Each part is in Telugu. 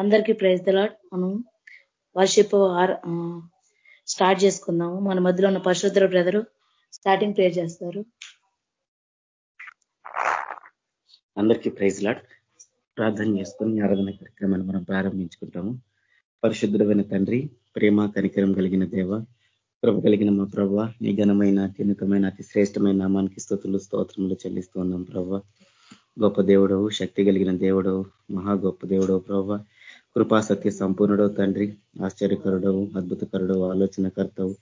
అందరికీ ప్రైజ్ దలాట్ మనం వర్షిప్ స్టార్ట్ చేసుకుందాము. మన మధ్యలో ఉన్న పరశుద్ర బ్రదరు స్టార్టింగ్ ప్రేర్ చేస్తారు. అందరికీ ప్రైజ్ లాట్ ప్రార్థన చేసుకుని ఆరాధన కార్యక్రమాన్ని మనం ప్రారంభించుకుంటాము. పరిశుద్ధమైన తండ్రి ప్రేమ కనికరం కలిగిన దేవ ప్రభ కలిగిన మా ప్రభ నీ ఘనమైన అత్యున్నతమైన అతి శ్రేష్టమైన నామానికి స్థుతులు స్తోత్రములు చెల్లిస్తూ ఉన్నాం ప్రభ. గొప్ప దేవుడవు శక్తి కలిగిన దేవుడవు మహా గొప్ప దేవుడవు ప్రభ. కృపా సత్య సంపూర్ణుడవు తండ్రి ఆశ్చర్యకరుడవు అద్భుతకరుడవు ఆలోచనకర్తవు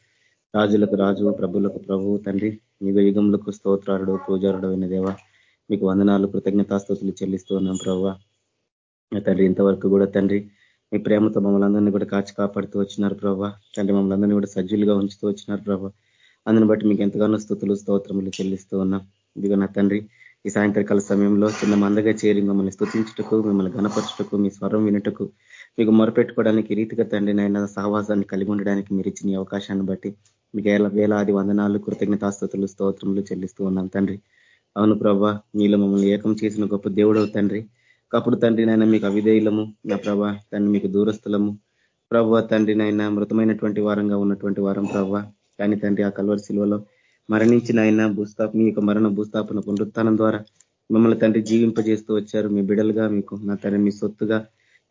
రాజులకు రాజు ప్రభులకు ప్రభువు తండ్రి యుగ యుగములకు స్తోత్రారుడు పూజారుడు అయిన దేవ మీకు వందనాలు కృతజ్ఞతాస్తుతులు చెల్లిస్తూ ఉన్నాం ప్రభావ. తండ్రి ఇంతవరకు కూడా తండ్రి మీ ప్రేమతో మమ్మల్ని అందరినీ కూడా కాచి కాపాడుతూ వచ్చినారు ప్రభావ. తండ్రి మమ్మల్ని అందరినీ కూడా సజ్జులుగా ఉంచుతూ వచ్చినారు ప్రభావ. అందుని బట్టి మీకు ఎంతగానో స్థుతులు స్తోత్రములు చెల్లిస్తూ ఉన్నాం. ఇదిగో నా తండ్రి ఈ సాయంత్రకాల సమయంలో చిన్న మందగా చేరి మిమ్మల్ని స్థుతించుటకు మిమ్మల్ని గణపరచుటకు మీ స్వరం వినుటకు మీకు మొరపెట్టుకోవడానికి రీతిగా తండ్రి నాయన సహవాసాన్ని కలిగి ఉండడానికి మీరు ఇచ్చిన అవకాశాన్ని బట్టి మీకు వేలాది వందనాలు కృతజ్ఞతాస్తుతులు స్తోత్రములు చెల్లిస్తూ ఉన్నాం తండ్రి. అవును ప్రభా నీలో మమ్మల్ని ఏకం చేసిన గొప్ప దేవుడవు తండ్రి. కప్పుడు తండ్రి నాయన మీకు అవిధేయులము. నా ప్రభా తండ్రి మీకు దూరస్థులము. ప్రభా తండ్రి నాయన మృతమైనటువంటి వారంగా ఉన్నటువంటి వారం ప్రభా. కానీ తండ్రి ఆ కల్వరి శిల్వలో మరణించిన ఆయన భూస్థాప మీ యొక్క మరణ భూస్థాపన పునరుత్నం ద్వారా మిమ్మల్ని తండ్రి జీవింపజేస్తూ వచ్చారు. మీ బిడలుగా మీకు నా తండ్రి మీ సొత్తుగా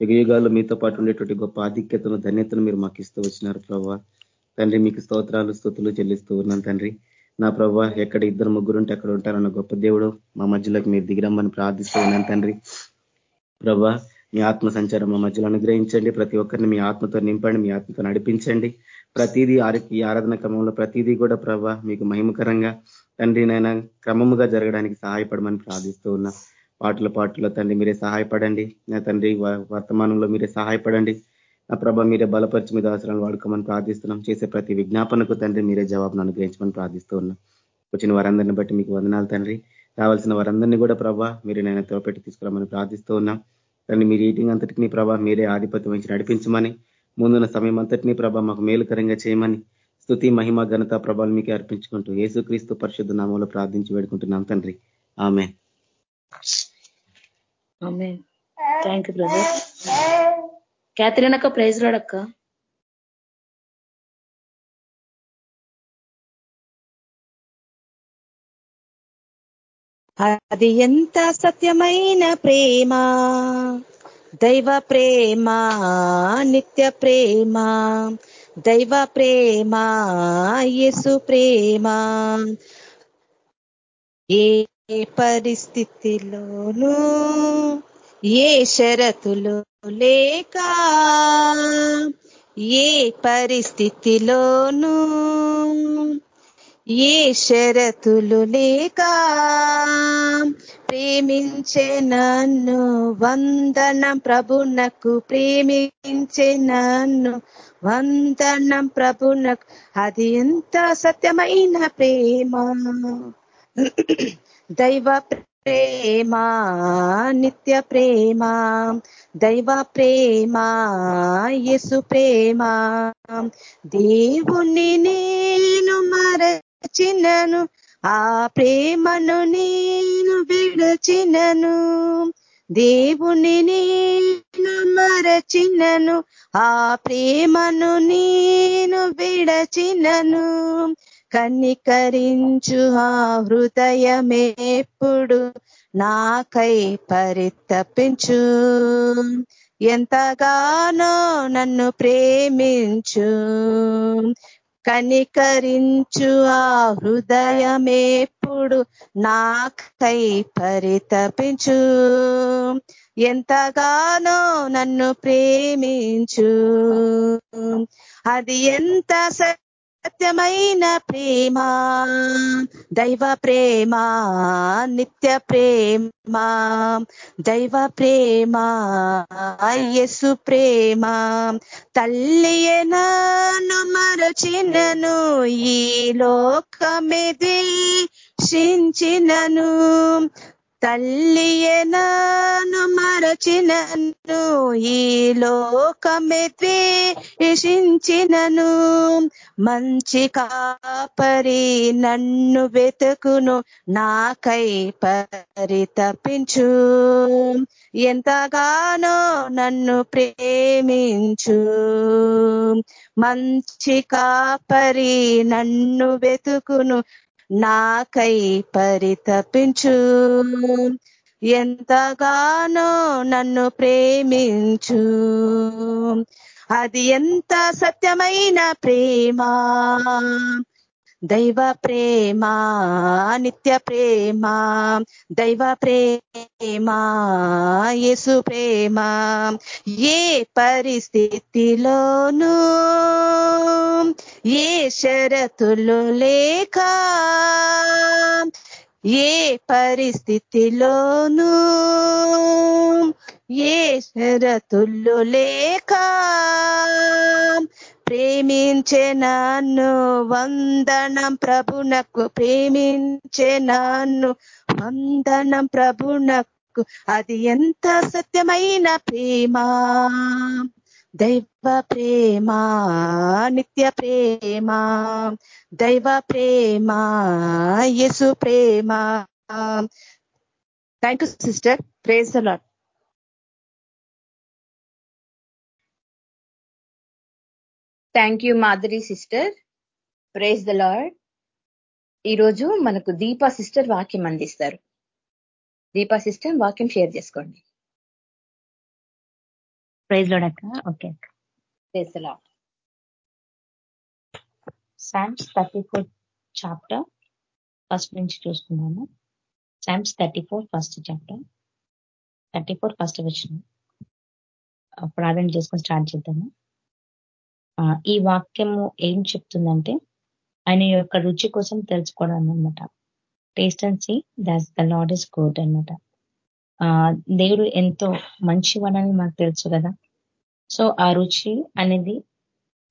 యుగ మీతో పాటు ఉండేటువంటి గొప్ప ఆధిక్యతను ధన్యతను మీరు మాకు ఇస్తూ వచ్చినారు ప్రభావ తండ్రి మీకు స్తోత్రాలు స్థుతులు చెల్లిస్తూ ఉన్నాను తండ్రి. నా ప్రభావ ఎక్కడ ఇద్దరు ముగ్గురు ఉంటే అక్కడ ఉంటారన్న గొప్ప దేవుడు మా మధ్యలోకి మీరు దిగిరమ్మని ప్రార్థిస్తూ ఉన్నాను తండ్రి. ప్రభా మీ ఆత్మ సంచారం మా మధ్యలో అనుగ్రహించండి. ప్రతి ఒక్కరిని మీ ఆత్మతో నింపండి మీ ఆత్మతో నడిపించండి. ప్రతిదీ ఆరికి ఆరాధన క్రమంలో ప్రతిదీ కూడా ప్రభా మీకు మహిమకరంగా తండ్రి నైనా క్రమముగా జరగడానికి సహాయపడమని ప్రార్థిస్తూ ఉన్నా. పాటల పాటల్లో తండ్రి మీరే సహాయపడండి. నా తండ్రి వర్తమానంలో మీరే సహాయపడండి. నా ప్రభ మీరే బలపరిచి మీద అవసరాలు వాడుకోమని ప్రార్థిస్తున్నాం. చేసే ప్రతి విజ్ఞాపనకు తండ్రి మీరే జవాబును అనుగ్రహించమని ప్రార్థిస్తూ ఉన్నాం. వచ్చిన వారందరిని బట్టి మీకు వందనాలు తండ్రి. రావాల్సిన వారందరినీ కూడా ప్రభా మీరు నేను తోపెట్టి తీసుకురామని ప్రార్థిస్తూ ఉన్నాం. తండ్రి మీరు రీటింగ్ అంతటికి ప్రభా మీరే ఆధిపత్యం వహించి నడిపించమని ముందున్న సమయం అంతటినీ ప్రభ మాకు మేలుకరంగా చేయమని స్థుతి మహిమ ఘనత ప్రభావం మీకే అర్పించుకుంటూ యేసుక్రీస్తు పరిశుద్ధ నామంలో ప్రార్థించి వేడుకుంటున్నాం తండ్రి. ఆమె థ్యాంక్ యూ బ్రదర్ క్యాథరిన్ అక్క ప్రైజ్ రాడక్క అది ఎంత సత్యమైన ప్రేమ. దైవ ప్రేమ నిత్య ప్రేమ. దైవ ప్రేమ యేసు ప్రేమ. ఏ పరిస్థితిలోనూ ఏ షరతులు లేక ఏ పరిస్థితిలోనూ ఏ షరతులు లేక ప్రేమించే నన్ను వందనం ప్రభునకు ప్రేమించే నన్ను వందనం ప్రభునకు అది ఎంత సత్యమైన ప్రేమ. దైవ ప్రేమ నిత్య ప్రేమ. దైవ ప్రేమ యసు ప్రేమ. దేవుని నేను మర విడచినను ఆ ప్రేమను నేను విడచినను. దేవుని నేను మరచినను ఆ ప్రేమను నేను విడచినను. కన్నికరించు ఆ హృదయమేప్పుడు నాకై పరితపించు. ఎంతగానో నన్ను ప్రేమించు. కనికరించు ఆ హృదయమేప్పుడు నాకై పరితపించు. ఎంతగానో నన్ను ప్రేమించు. అది ఎంత సత్యమైన ప్రేమ దైవ ప్రేమ నిత్య ప్రేమ దైవ ప్రేమ యసు ప్రేమ. తల్లియే నన్ను మరచినను ఈ లోకమిది శించినను తల్లియనను మరచినను ఈ లోకమే ద్వేషించినను. మంచి కాపరి నన్ను వెతుకును నాకై పరితపించు. ఎంతగానో నన్ను ప్రేమించు. మంచి కాపరి నన్ను వెతుకును నాకై పరితపించు. ఎంతగానో నన్ను ప్రేమించు. అది ఎంత సత్యమైన ప్రేమా. దైవ ప్రేమ నిత్య ప్రేమ. దైవ ప్రేమ యేసు ప్రేమ. ఏ పరిస్థితిలోనూ ఏ షరతులు లేక ఏ పరిస్థితిలోనూ ఏ షరతులు లేక ప్రేమించే నన్ను వందనం ప్రభునకు ప్రేమించే నన్ను వందనం ప్రభునకు. అది ఎంత సత్యమైన ప్రేమ దైవ ప్రేమ నిత్య ప్రేమ దైవ ప్రేమ యసు ప్రేమ. Thank you sister praise a lot thank you Madhuri sister praise the lord ఈరోజు మనకు దీపా సిస్టర్ వాక్యం అందిస్తారు. దీపా సిస్టర్ వాక్యం షేర్ చేసుకోండి. Praise లోడక్క okay praise the lord psalms thirty four chapter first నుంచి చూసుకున్నాము psalms thirty four first chapter thirty four first వచ్చిన ప్రార్థన చేసుకొని స్టార్ట్ చేద్దాము. ఈ వాక్యము ఏం చెప్తుందంటే ఆయన యొక్క రుచి కోసం తెలుసుకోవడం అనమాట taste and see that the lord is good అనమాట దేవుడు ఎంతో మంచివాడని మనకు తెలుసు కదా. సో ఆ రుచి అనేది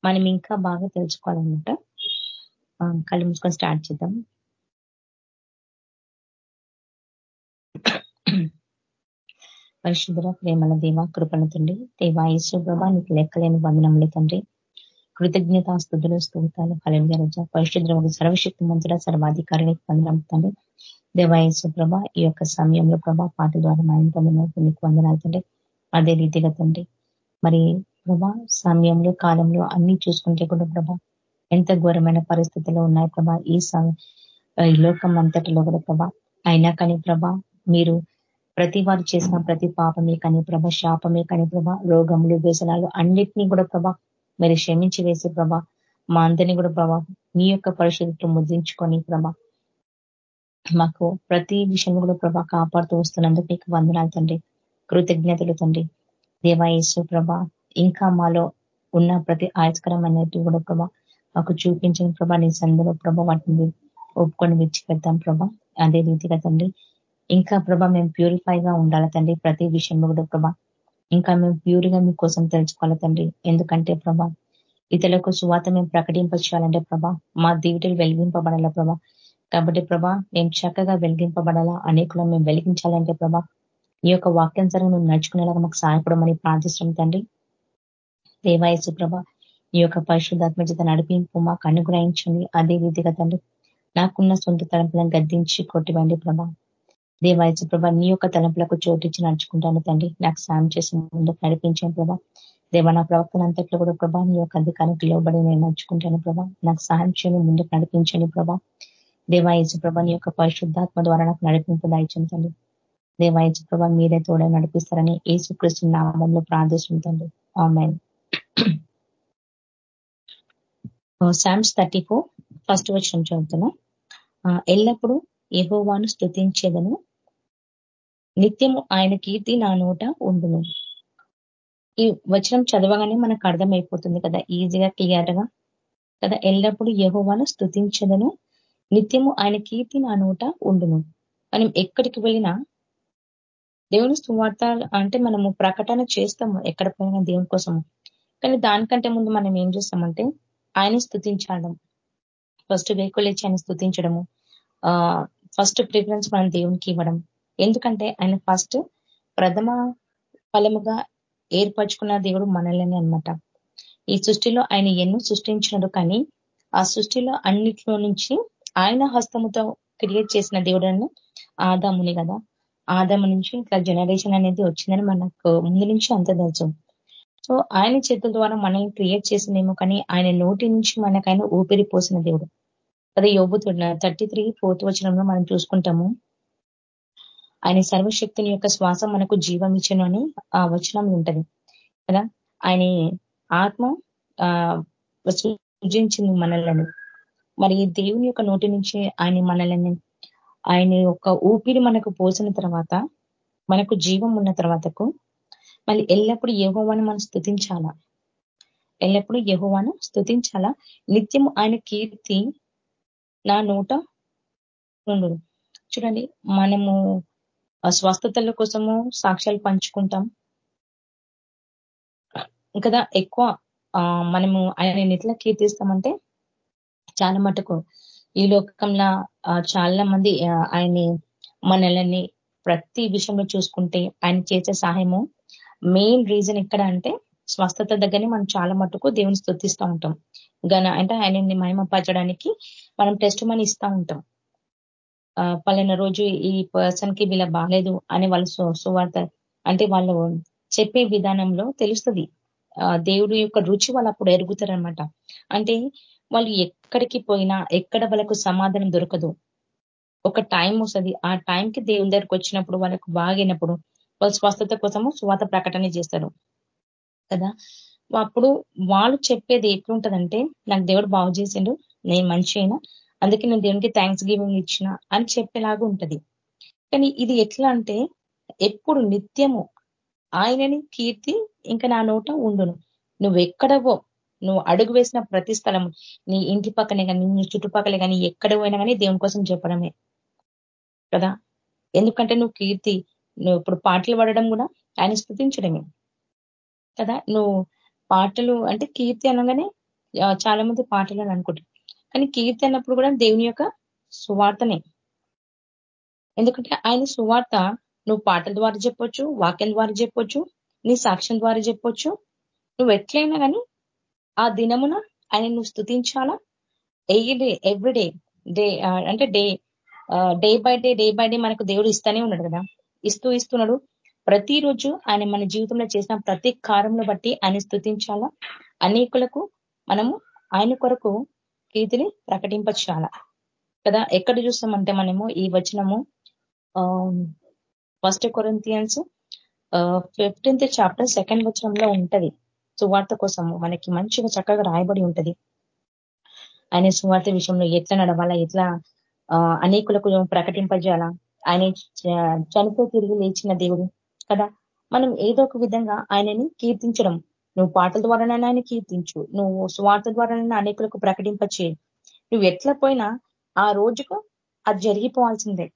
మనం ఇంకా బాగా తెలుసుకోవాలన్నమాట. కళ్ళు మూసుకొని స్టార్ట్ చేద్దాం. పరిశుద్ధ ప్రేమల దేవ కృపణ తండ్రి దేవా ఈశ్వ ప్రభా నీకు లెక్కలేని వందనములు తండ్రి. కృతజ్ఞత స్థుతులు స్థూతాలు ఫలంగా రజ పరిశుద్ధ సర్వశక్తి మంత్రుల సర్వాధికారిని వందనం తండ్రి. దేవాయసు ప్రభ ఈ యొక్క సమయంలో ప్రభా పాట ద్వారా మా ఇంట్లో మీకు వందనాలు తండ్రి. అదే రీతిగా తండ్రి. మరి ప్రభా సమయంలో కాలంలో అన్ని చూసుకుంటే కూడా ప్రభా ఎంత ఘోరమైన పరిస్థితుల్లో ఉన్నాయి ప్రభా ఈ ఈ లోకం అంతటిలో కూడా ప్రభా. అయినా కానీ ప్రభా మీరు ప్రతి వారు చేసిన ప్రతి పాపమే కానీ ప్రభ శాపమే కానీ ప్రభ రోగములు వ్యసనాలు అన్నిటినీ కూడా ప్రభా మీరు క్షమించి వేసే ప్రభా మా అందరినీ కూడా ప్రభా మీ యొక్క పరిశుద్ధతో ముద్రించుకొని ప్రభా మాకు ప్రతి విషయం కూడా ప్రభా కాపాడుతూ వస్తున్నందుకు మీకు వందనాలు తండ్రి కృతజ్ఞతలు తండ్రి. దేవాయేసు ప్రభా ఇంకా మాలో ఉన్న ప్రతి ఆయస్కరమైనటువంటి కూడా ప్రభా మాకు చూపించిన ప్రభా నీ సందులో ప్రభ వాటిని ఒప్పుకొని విడిచిపెడతాం ప్రభా. అదే రీతిగా తండ్రి ఇంకా ప్రభా మేము ప్యూరిఫై గా ఉండాలి తండ్రి ప్రతి విషయంలో కూడా ప్రభా ఇంకా మేము ప్యూర్గా మీకోసం తెలుసుకోవాలి తండ్రి? ఎందుకంటే ప్రభా ఇతరులకు సువాత మేము ప్రకటింపచేయాలంటే ప్రభా మా దీవిటలు వెలిగింపబడాలా ప్రభా? కాబట్టి ప్రభా మేము చక్కగా వెలిగింపబడాలా అనేకులను మేము వెలిగించాలంటే ప్రభా ఈ యొక్క వాక్యానుసారం మేము నడుచుకునేలాగా మాకు సహాయపడమని ప్రార్థిస్తాం తండ్రి. దేవాయసు ప్రభ ఈ యొక్క పరిశుద్ధాత్మ చేత నడిపింపు మాకు అనుగ్రహించండి. అదే రీతిగా తండ్రి నాకున్న సొంత తలంపులను గద్దించి కొట్టివండి ప్రభా. దేవాయచ ప్రభా నీ యొక్క తలంపులకు చోటిచ్చి నడుచుకుంటాను తండ్రి. నాకు సాయం చేసి ముందుకు నడిపించాను ప్రభా. దేవ నా ప్రవక్తన అంతట్లో కూడా ప్రభా నీ యొక్క అధికారికి లోబడి నేను నడుచుకుంటాను ప్రభా. నాకు సహాయం చేయను ముందుకు నడిపించండి ప్రభా. దేవాయచ ప్రభా నీ యొక్క పరిశుద్ధాత్మ ద్వారా నాకు నడిపింపు దాయించండి దేవాయచ ప్రభా మీరే తోడే నడిపిస్తారని ఏసుకృష్ణ నామంలో ప్రార్థిస్తుంటండి ఆమెన్. శామ్స్ థర్టీ ఫస్ట్ వచ్చిన చదువుతున్నా. ఎల్లప్పుడూ ఏహోవాను స్థుతించేదను నిత్యము ఆయన కీర్తి నా నోట ఉండును. ఈ వచనం చదవగానే మనకు అర్థమైపోతుంది కదా ఈజీగా క్లియర్గా కదా. ఎల్లప్పుడూ యహోవాను స్థుతించదను నిత్యము ఆయన కీర్తి నా నోట ఉండును. మనం ఎక్కడికి వెళ్ళినా దేవుని స్థువార్త అంటే మనము ప్రకటన చేస్తాము ఎక్కడ పోయినా దేవుని కోసము. కానీ దానికంటే ముందు మనం ఏం చేస్తామంటే ఆయన స్థుతించడం ఫస్ట్ వెహికల్ ఇచ్చి ఆయన స్థుతించడము ఫస్ట్ ప్రిఫరెన్స్ మనం దేవునికి ఇవ్వడం. ఎందుకంటే ఆయన ఫస్ట్ ప్రథమ ఫలముగా ఏర్పరచుకున్న దేవుడు మనల్ని అనమాట ఈ సృష్టిలో ఆయన ఎన్నో సృష్టించినాడు కానీ ఆ సృష్టిలో అన్నిట్లో నుంచి ఆయన హస్తముతో క్రియేట్ చేసిన దేవుడు ఆదాముని కదా. ఆదాము నుంచి ఇట్లా జనరేషన్ అనేది వచ్చిందని మనకు ముందు నుంచి అంత తెలుసు. సో ఆయన చేతుల ద్వారా మనల్ని క్రియేట్ చేసిందేమో కానీ ఆయన నోటి నుంచి మనకైనా ఊపిరి పోసిన దేవుడు. అదే యోగుతున్న థర్టీ త్రీ ఫోర్త్ వచనంలో మనం చూసుకుంటాము. ఆయన సర్వశక్తిని యొక్క శ్వాస మనకు జీవం ఇచ్చను అని ఆ వచనం ఉంటది. కదా? ఆయన ఆత్మ సృజించింది మనల్ని. మరి దేవుని యొక్క నోటి నుంచి ఆయన మనల్ని ఆయన యొక్క ఊపిరి మనకు పోసిన తర్వాత మనకు జీవం ఉన్న తర్వాతకు మళ్ళీ ఎల్లప్పుడూ యహోవాను మనం స్థుతించాలా? ఎల్లప్పుడూ యహోవాను స్థుతించాలా? నిత్యము ఆయన కీర్తి నా నోట ఉండు చూడండి మనము స్వస్థతల కోసము సాక్ష్యాలు పంచుకుంటాం. కదా ఎక్కువ మనము ఆయన ఎట్లా కీర్తిస్తామంటే చాలా మటుకు ఈ లోకంలో చాలా మంది ఆయన్ని మనల్ని ప్రతి విషయంలో చూసుకుంటే ఆయన చేసే సహాయము మెయిన్ రీజన్ ఎక్కడ అంటే స్వస్థత దగ్గరనే మనం చాలా మటుకు దేవుని స్థుతిస్తూ ఉంటాం. గన అంటే ఆయనని మహిమపరచడానికి మనం టెస్ట్ మనీ ఇస్తూ ఉంటాం. పలానా రోజు ఈ పర్సన్కి వీళ్ళ బాగాలేదు అని వాళ్ళు సువార్త అంటే వాళ్ళు చెప్పే విధానంలో తెలుస్తుంది. దేవుడు యొక్క రుచి వాళ్ళు అప్పుడు ఎరుగుతారనమాట అంటే వాళ్ళు ఎక్కడికి పోయినా ఎక్కడ వాళ్ళకు సమాధానం దొరకదు. ఒక టైం వస్తుంది. ఆ టైంకి దేవుని దగ్గరికి వచ్చినప్పుడు వాళ్ళకు బాగినప్పుడు వాళ్ళు స్వస్థత కోసము స్వాత ప్రకటన చేస్తారు. కదా? అప్పుడు వాళ్ళు చెప్పేది ఎట్లుంటదంటే నాకు దేవుడు బాగు చేసిండు నేను మంచి అయినా అందుకే నేను దేవునికి థ్యాంక్స్ గివింగ్ ఇచ్చిన అని చెప్పేలాగా ఉంటది. కానీ ఇది ఎట్లా అంటే ఎప్పుడు నిత్యము ఆయనని కీర్తి ఇంకా నా నోట ఉండును. నువ్వు ఎక్కడవో నువ్వు అడుగు వేసిన ప్రతి స్థలం నీ ఇంటి పక్కనే కానీ నీ చుట్టుపక్కలే కానీ ఎక్కడ పోయినా కానీ దేవుని కోసం చెప్పడమే. కదా? ఎందుకంటే నువ్వు కీర్తి నువ్వు ఇప్పుడు పాటలు పడడం కూడా ఆయన స్థుతించడమే. కదా? నువ్వు పాటలు అంటే కీర్తి అనగానే చాలా మంది పాటలు అని అనుకుంటారు. కానీ కీర్తి అన్నప్పుడు కూడా దేవుని యొక్క సువార్తనే. ఎందుకంటే ఆయన సువార్త నువ్వు పాటల ద్వారా చెప్పొచ్చు వాక్యం ద్వారా చెప్పొచ్చు నీ సాక్ష్యం ద్వారా చెప్పొచ్చు. నువ్వు ఎట్లయినా కానీ ఆ దినమున ఆయన నువ్వు స్థుతించాలా ఎవ్రీ ఎవ్రీడే డే అంటే day day by day day by day మనకు దేవుడు ఇస్తానే ఉన్నాడు కదా. ఇస్తూ ఇస్తున్నాడు. ప్రతిరోజు ఆయన మన జీవితంలో చేసిన ప్రతి కారంలో బట్టి ఆయన స్థుతించాలా అనేకులకు మనము ఆయన కొరకు కీర్తిని ప్రకటింపచాల కదా ఎక్కడ చూస్తామంటే మనము ఈ వచనము first Corinthians fifteenth chapter second వచనంలో ఉంటది. సువార్త కోసము మనకి మంచిగా చక్కగా రాయబడి ఉంటది. ఆయన సువార్త విషయంలో ఎట్లా నడవాలా ఎట్లా అనేకులకు ప్రకటింపజేయాలా? ఆయన చనిపో తిరిగి లేచిన దేవుడు కదా? మనం ఏదో ఒక విధంగా ఆయనని కీర్తించడం నువ్వు పాటల ద్వారానైనా ఆయన కీర్తించు. నువ్వు స్వార్థ ద్వారానైనా అనేకులకు ప్రకటింపచే నువ్వు ఎట్లా పోయినా ఆ రోజుకు అది జరిగిపోవాల్సిందే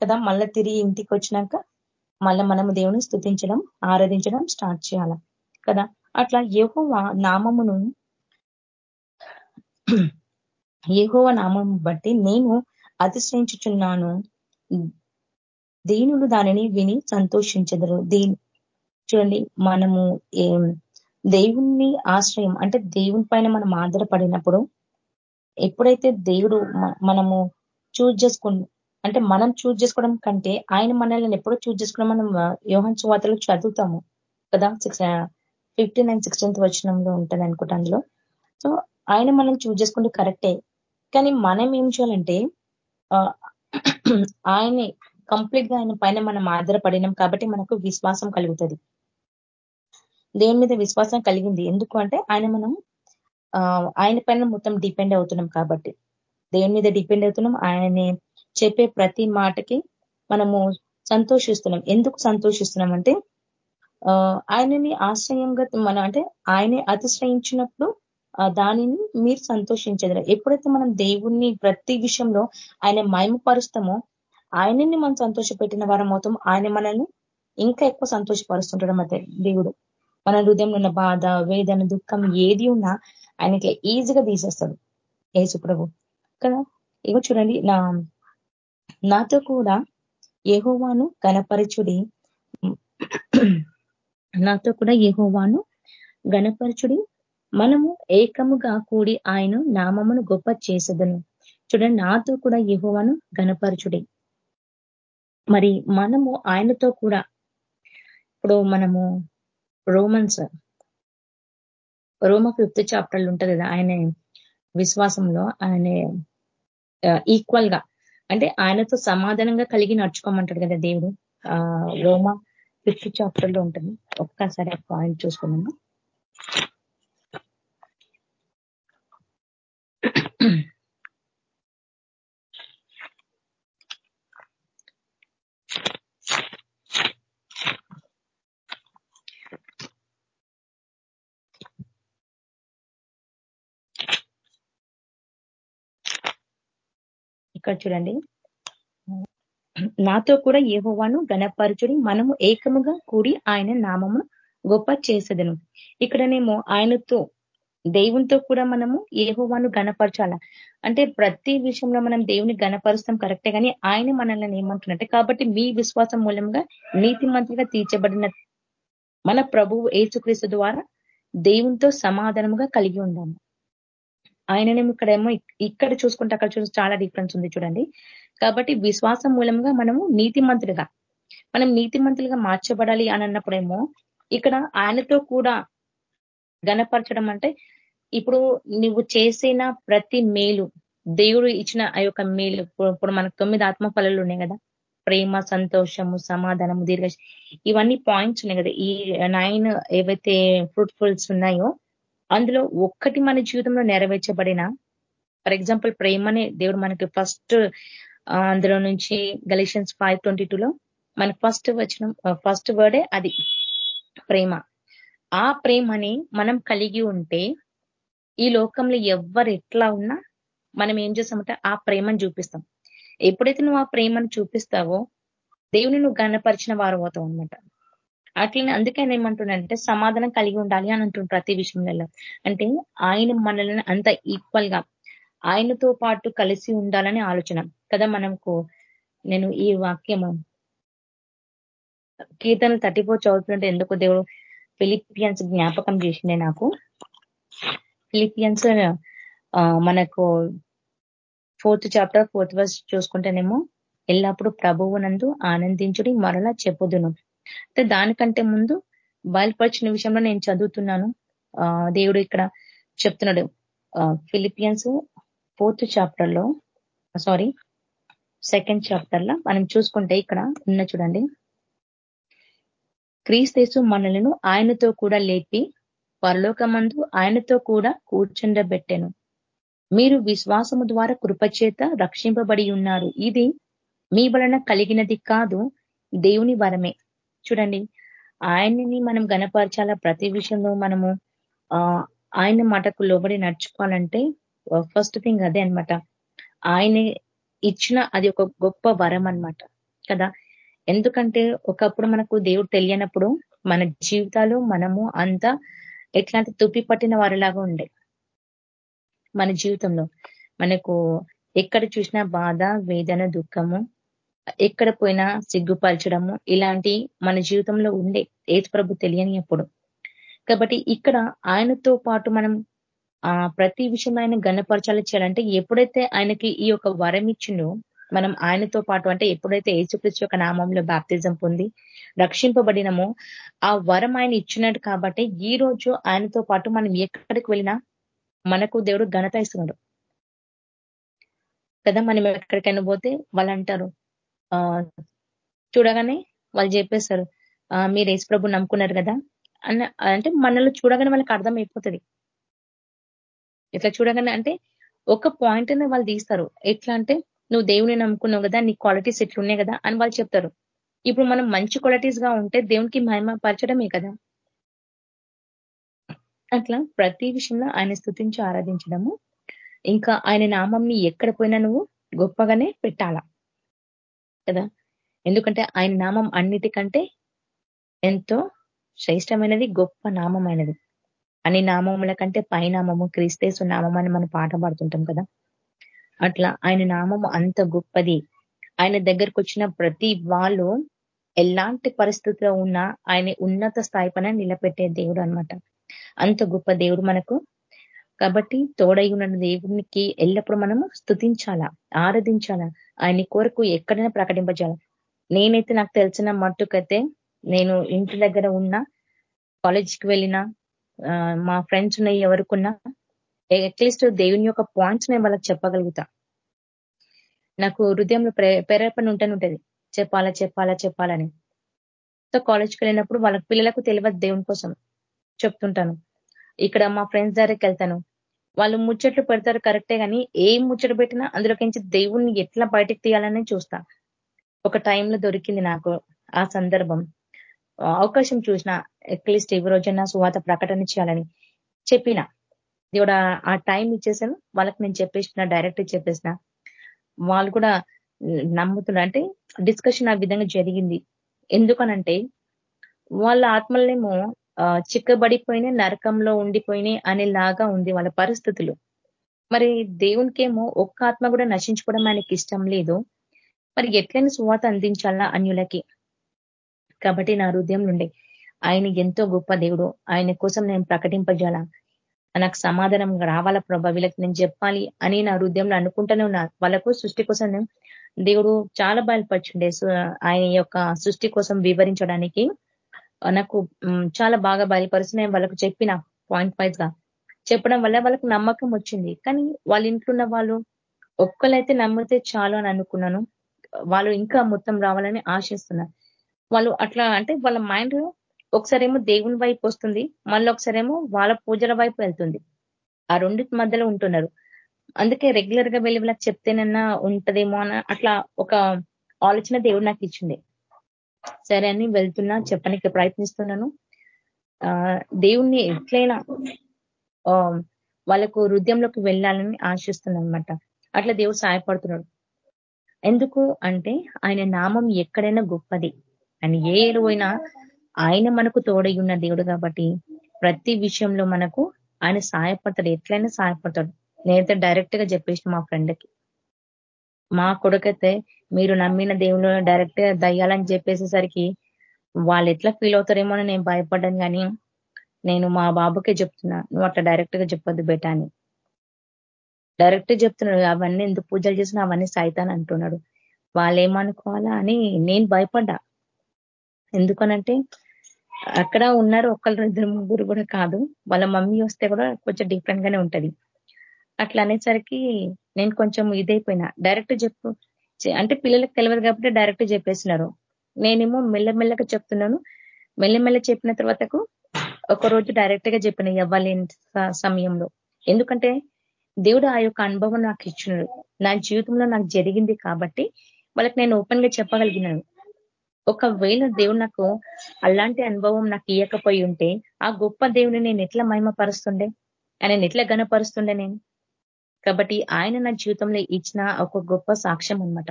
కదా. మళ్ళా తిరిగి ఇంటికి వచ్చినాక మళ్ళా మనము దేవుని స్థుతించడం ఆరాధించడం స్టార్ట్ చేయాల కదా. అట్లా ఏహోవ నామమును ఏహోవ నామం బట్టి నేను అతిశయించుచున్నాను. దీనులు దానిని విని సంతోషించదరు. దీని చూడండి మనము దేవుణ్ణి ఆశ్రయం అంటే దేవుని పైన మనం ఆధారపడినప్పుడు ఎప్పుడైతే దేవుడు మనము చూజ్ చేసుకు అంటే మనం చూజ్ చేసుకోవడం కంటే ఆయన మనల్ని ఎప్పుడో చూజ్ చేసుకోవడం మనం యోహన్ చువాతలు చదువుతాము కదా సిక్స్ ఫిఫ్టీన్ అండ్ సిక్స్టీన్త్ వచనంలో ఉంటుంది అనుకుంటా అందులో. సో ఆయన మనం చూజ్ చేసుకుంటే కరెక్టే. కానీ మనం ఏం చేయాలంటే ఆయనే కంప్లీట్గా ఆయన పైన మనం ఆధారపడినాం కాబట్టి మనకు విశ్వాసం కలుగుతుంది. దేవుని మీద విశ్వాసం కలిగింది? ఎందుకు అంటే ఆయన మనం ఆయన పైన మొత్తం డిపెండ్ అవుతున్నాం కాబట్టి. దేవుని మీద డిపెండ్ అవుతున్నాం? ఆయన చెప్పే ప్రతి మాటకి మనము సంతోషిస్తున్నాం. ఎందుకు సంతోషిస్తున్నాం అంటే ఆయనని ఆశ్రయంగా మనం అంటే ఆయనే అతిశ్రయించినప్పుడు దానిని మీరు సంతోషించదు ఎప్పుడైతే మనం దేవుణ్ణి ప్రతి విషయంలో ఆయన మయమపరుస్తామో ఆయనని మనం సంతోషపెట్టిన వారం అవుతాం ఆయన మనల్ని ఇంకా ఎక్కువ సంతోషపరుస్తుంటాడు మధ్య దేవుడు. మన హృదయంలో ఉన్న బాధ వేదన దుఃఖం ఏది ఉన్నా ఆయనకి ఈజీగా తీసేస్తాడు. యేసు ప్రభు. కదా? ఇగో చూడండి నా నాతో కూడా ఏహోవాను గణపరచుడి నాతో కూడా ఏహోవాను గణపరచుడి మనము ఏకముగా కూడి ఆయన నామమును గొప్ప చేసేదను. చూడండి నాతో కూడా యహోవాను గణపరచుడి మరి మనము ఆయనతో కూడా ఇప్పుడు మనము రోమన్స్ రోమ ఫిఫ్త్ చాప్టర్లు ఉంటుంది కదా ఆయన విశ్వాసంలో ఆయన ఈక్వల్గా అంటే ఆయనతో సమాధానంగా కలిగి నడుచుకోమంటాడు కదా దేవుడు. ఆ రోమ ఫిఫ్త్ చాప్టర్లో ఉంటుంది. ఒక్కసారి ఆ పాయింట్ చూసుకున్నాము ఇక్కడ చూడండి. నాతో కూడా ఏహోవాను గణపరచుడి మనము ఏకముగా కూడి ఆయన నామము గొప్ప చేసేదను. ఇక్కడనేమో ఆయనతో దేవునితో కూడా మనము ఏహోవాను గణపరచాల అంటే ప్రతి విషయంలో మనం దేవుని గణపరుస్తాం కరెక్టే కానీ ఆయన మనల్ని ఏమంటున్నట్టే. కాబట్టి మీ విశ్వాసం మూలంగా నీతి మంత్రిగా తీర్చబడిన మన ప్రభువు ఏసుక్రీస్తు ద్వారా దేవునితో సమాధానముగా కలిగి ఉండాము ఆయననేమో ఇక్కడేమో ఇక్కడ చూసుకుంటే అక్కడ చూసి చాలా డిఫరెన్స్ ఉంది చూడండి. కాబట్టి విశ్వాసం మూలంగా మనము నీతిమంతులుగా మనం నీతిమంతులుగా మార్చబడాలి అని అన్నప్పుడేమో ఇక్కడ ఆయనతో కూడా గణపరచడం అంటే ఇప్పుడు నువ్వు చేసిన ప్రతి మేలు దేవుడు ఇచ్చిన ఆ యొక్క మేలు ఇప్పుడు మనకు తొమ్మిది ఆత్మ ఫలాలు ఉన్నాయి కదా. ప్రేమ సంతోషము సమాధానము దీర్ఘ ఇవన్నీ పాయింట్స్ ఉన్నాయి కదా. ఈ నైన్ ఏవైతే ఫ్రూట్ఫుల్స్ ఉన్నాయో అందులో ఒక్కటి మన జీవితంలో నెరవేర్చబడిన ఫర్ ఎగ్జాంపుల్ ప్రేమనే దేవుడు మనకి ఫస్ట్ అందులో నుంచి గలేషన్స్ ఫైవ్ ట్వంటీ టూలో మనకి ఫస్ట్ వచ్చిన ఫస్ట్ వర్డే అది ప్రేమ. ఆ ప్రేమని మనం కలిగి ఉంటే ఈ లోకంలో ఎవరు ఎట్లా ఉన్నా మనం ఏం చేస్తామంటే ఆ ప్రేమను చూపిస్తాం. ఎప్పుడైతే నువ్వు ఆ ప్రేమను చూపిస్తావో దేవుని నువ్వు గణపరిచిన వారు అవుతావు అనమాట అట్లనే అందుకే ఆయన సమాధానం కలిగి ఉండాలి అని అంటుండ్రు ప్రతి విషయంలో. అంటే ఆయన మనల్ని అంత ఈక్వల్గా ఆయనతో పాటు కలిసి ఉండాలని ఆలోచన. కదా మనకు నేను ఈ వాక్యము కీర్తనలు తట్టిపో చదువుతుంటే ఎందుకు దేవుడు ఫిలిపియన్స్ జ్ఞాపకం చేసిండే నాకు. ఫిలిపియన్స్ మనకు ఫోర్త్ చాప్టర్ ఫోర్త్ వర్స్ చూసుకుంటేనేమో ఎల్లప్పుడూ ప్రభువునందు ఆనందించుడి మరలా చెప్పుదును. అంటే దానికంటే ముందు బయలుపరిచిన విషయంలో నేను చదువుతున్నాను. దేవుడు ఇక్కడ చెప్తున్నాడు. ఫిలిపియన్స్ ఫోర్త్ చాప్టర్లో సారీ సెకండ్ చాప్టర్లో మనం చూసుకుంటే ఇక్కడ ఉన్న చూడండి. క్రీస్తేసు మనలను ఆయనతో కూడా లేపి పరలోకమందు ఆయనతో కూడా కూర్చుండబెట్టెను. మీరు విశ్వాసము ద్వారా కృపచేత రక్షింపబడి ఉన్నారు. ఇది మీ వలన కలిగినది కాదు దేవుని వరమే. చూడండి. ఆయనని మనం గనపరచాల ప్రతి విషయంలో మనము ఆయన మాటకు లోబడి నడుచుకోవాలంటే ఫస్ట్ థింగ్ అదే అనమాట ఆయన ఇచ్చిన అది ఒక గొప్ప వరం అనమాట కదా? ఎందుకంటే ఒకప్పుడు మనకు దేవుడు తెలియనప్పుడు మన జీవితాలు మనము అంతా ఎట్లాంటి తుప్పి పట్టిన వారిలాగా ఉండే. మన జీవితంలో. మనకు ఎక్కడ చూసినా బాధ వేదన దుఃఖము ఎక్కడ పోయినా సిగ్గుపరచడము ఇలాంటి మన జీవితంలో ఉండే ఏసు ప్రభు తెలియని అప్పుడు కాబట్టి ఇక్కడ ఆయనతో పాటు మనం ఆ ప్రతి విషయం ఆయన గణపరచాలి చేయాలంటే ఎప్పుడైతే ఆయనకి ఈ యొక్క వరం ఇచ్చినో మనం ఆయనతో పాటు అంటే ఎప్పుడైతే ఏసుక్రీస్తు యొక్క నామంలో బాప్తిజం పొంది రక్షింపబడినమో ఆ వరం ఆయన ఇచ్చినట్టు కాబట్టి ఈ రోజు ఆయనతో పాటు మనం ఎక్కడికి వెళ్ళినా మనకు దేవుడు ఘనత ఇస్తున్నాడు. కదా మనం ఎక్కడికైనా పోతే వాళ్ళు అంటారు చూడగానే వాళ్ళు చెప్పేస్తారు మీరు ఏసు ప్రభు నమ్ముకున్నారు కదా? అన్న అంటే మనల్ని చూడగానే వాళ్ళకి అర్థమైపోతుంది. ఇట్లా చూడగానే అంటే ఒక పాయింట్ వాళ్ళు తీస్తారు. ఎట్లా అంటే నువ్వు దేవుని నమ్ముకున్నావు కదా నీ క్వాలిటీస్ ఎట్లున్నాయి కదా? అని వాళ్ళు చెప్తారు. ఇప్పుడు మనం మంచి క్వాలిటీస్గా ఉంటే దేవునికి మహిమ పరచడమే కదా. అట్లా ప్రతి విషయంలో ఆయన స్థుతించి ఆరాధించడము. ఇంకా ఆయన నామంని ఎక్కడ పోయినా నువ్వు గొప్పగానే పెట్టాలా? కదా? ఎందుకంటే ఆయన నామం అన్నిటికంటే ఎంతో శ్రేష్టమైనది గొప్ప నామమైనది. అన్ని నామముల కంటే పైనామము క్రీస్తేసు నామం అని మనం పాట పాడుతుంటాం కదా? అట్లా ఆయన నామము అంత గొప్పది. ఆయన దగ్గరకు వచ్చిన ప్రతి వాళ్ళు ఎలాంటి పరిస్థితిలో ఉన్నా ఆయన ఉన్నత స్థాయి నిలబెట్టే దేవుడు అనమాట అంత గొప్ప దేవుడు మనకు కాబట్టి తోడై ఉన్న దేవునికి ఎల్లప్పుడూ మనము స్థుతించాలా ఆరాధించాలా ఆయన కోరకు ఎక్కడైనా ప్రకటింపజాల నేనైతే నాకు తెలిసిన మట్టుకైతే నేను ఇంటి దగ్గర ఉన్నా కాలేజ్కి వెళ్ళినా మా ఫ్రెండ్స్ ఉన్నాయి ఎవరికున్నా అట్లీస్ట్ దేవుని యొక్క పాయింట్స్ నేను వాళ్ళకి చెప్పగలుగుతా. నాకు హృదయంలో ప్రేరేపణ ఉంటేనే ఉంటుంది. చెప్పాలా చెప్పాలా చెప్పాలని. సో కాలేజ్కి వెళ్ళినప్పుడు వాళ్ళ పిల్లలకు తెలియదు దేవుని కోసం చెప్తుంటాను. ఇక్కడ మా ఫ్రెండ్స్ దగ్గరికి వెళ్తాను. వాళ్ళు ముచ్చట్లు పెడతారు కరెక్టే కానీ ఏం ముచ్చట పెట్టినా అందులోకించి దేవుణ్ణి ఎట్లా బయటకు తీయాలని చూస్తా. ఒక టైంలో దొరికింది నాకు ఆ సందర్భం. అవకాశం చూసిన అట్లీస్ట్ ఈ రోజైనా సువాత ప్రకటన చేయాలని చెప్పిన. దేవుడు ఆ టైం ఇచ్చేసాను వాళ్ళకి నేను చెప్పేసిన డైరెక్ట్ చెప్పేసిన. వాళ్ళు కూడా నమ్ముతున్నారు. అంటే డిస్కషన్ ఆ విధంగా జరిగింది. ఎందుకనంటే వాళ్ళ ఆత్మలనేమో చిక్కబడిపోయినాయి నరకంలో ఉండిపోయినాయి అనేలాగా ఉంది వాళ్ళ పరిస్థితులు. మరి దేవునికేమో ఒక్క ఆత్మ కూడా నశించుకోవడం ఆయనకి ఇష్టం లేదు. మరి ఎట్లయినా సువాత అందించాలా అన్యులకి? కాబట్టి నా హృదయం నుండి ఆయన ఎంతో గొప్ప దేవుడు. ఆయన కోసం నేను ప్రకటింపజాల నాకు సమాధానం రావాలా ప్రభా? వీళ్ళకి నేను చెప్పాలి అని నా హృదయంలో అనుకుంటూనే ఉన్నా. వాళ్ళకు సృష్టి కోసం దేవుడు చాలా బయలుపరిచిండే. ఆయన యొక్క సృష్టి కోసం వివరించడానికి నాకు చాలా బాగా బయలుపరిచి నేను వాళ్ళకు చెప్పిన పాయింట్ వైజ్గా. చెప్పడం వల్ల వాళ్ళకు నమ్మకం వచ్చింది. కానీ వాళ్ళ ఇంట్లో ఉన్న వాళ్ళు ఒక్కలైతే నమ్మితే చాలు అని అనుకున్నాను. వాళ్ళు ఇంకా మొత్తం రావాలని ఆశిస్తున్నారు వాళ్ళు అట్లా అంటే వాళ్ళ మైండ్ ఒకసారేమో దేవుని వైపు వస్తుంది. మళ్ళీ ఒకసారేమో వాళ్ళ పూజల వైపు వెళ్తుంది. ఆ రెండింటి మధ్యలో ఉంటున్నారు. అందుకే రెగ్యులర్గా వెళ్ళి వాళ్ళకి చెప్తేనన్నా ఉంటదేమో అన్న అట్లా ఒక ఆలోచన దేవుడు నాకు ఇచ్చిండే సరే అని వెళ్తున్నా చెప్పడానికి ప్రయత్నిస్తున్నాను. ఆ దేవుణ్ణి ఎట్లయినా వాళ్ళకు హృదయంలోకి వెళ్ళాలని ఆశిస్తున్నాను అనమాట అట్లా దేవుడు సహాయపడుతున్నాడు. ఎందుకు అంటే ఆయన నామం ఎక్కడైనా గొప్పది. అని ఏ ఎరువైనా ఆయన మనకు తోడై ఉన్న దేవుడు కాబట్టి ప్రతి విషయంలో మనకు ఆయన సహాయపడతాడు. ఎట్లయినా సహాయపడతాడు. నేనైతే డైరెక్ట్గా చెప్పేసి మా ఫ్రెండ్కి మా కొడుకైతే మీరు నమ్మిన దేవుళ్ళు డైరెక్ట్గా దయ్యాలని చెప్పేసేసరికి వాళ్ళు ఎట్లా ఫీల్ అవుతారేమో అని నేను భయపడ్డాను కానీ నేను మా బాబుకే చెప్తున్నా నువ్వు అట్లా డైరెక్ట్గా చెప్పొద్దు బేటా అని. డైరెక్ట్ చెప్తున్నాడు అవన్నీ ఎందుకు పూజలు చేసినా అవన్నీ సైతాన్ అంటున్నాడు. వాళ్ళు ఏమనుకోవాలా అని నేను భయపడ్డా. ఎందుకనంటే అక్కడ ఉన్నారు ఒకళ్ళు ఇద్దరు ముగ్గురు కూడా కాదు. వాళ్ళ మమ్మీ వస్తే కూడా కొంచెం డిఫరెంట్ గానే ఉంటది. అట్లా అనేసరికి నేను కొంచెం ఇదైపోయినా. డైరెక్ట్ చెప్పు అంటే పిల్లలకు తెలియదు కాబట్టి డైరెక్ట్ చెప్పేసినారు నేనేమో మెల్లమెల్లగా చెప్తున్నాను. మెల్లమెల్ల చెప్పిన తర్వాతకు ఒక రోజు డైరెక్ట్గా చెప్పిన ఇవ్వలేని సమయంలో. ఎందుకంటే దేవుడు ఆ యొక్క అనుభవం నాకు ఇచ్చినాడు నా జీవితంలో నాకు జరిగింది కాబట్టి వాళ్ళకి నేను ఓపెన్గా చెప్పగలిగినాను. ఒకవేళ దేవుడు నాకు అలాంటి అనుభవం నాకు ఇయ్యకపోయి ఉంటే ఆ గొప్ప దేవుని నేను ఎట్లా మహిమపరుస్తుండే? ఆయన ఎట్లా గనపరుస్తుండే నేను? కాబట్టి ఆయన నా జీవితంలో ఇచ్చిన ఒక గొప్ప సాక్ష్యం అనమాట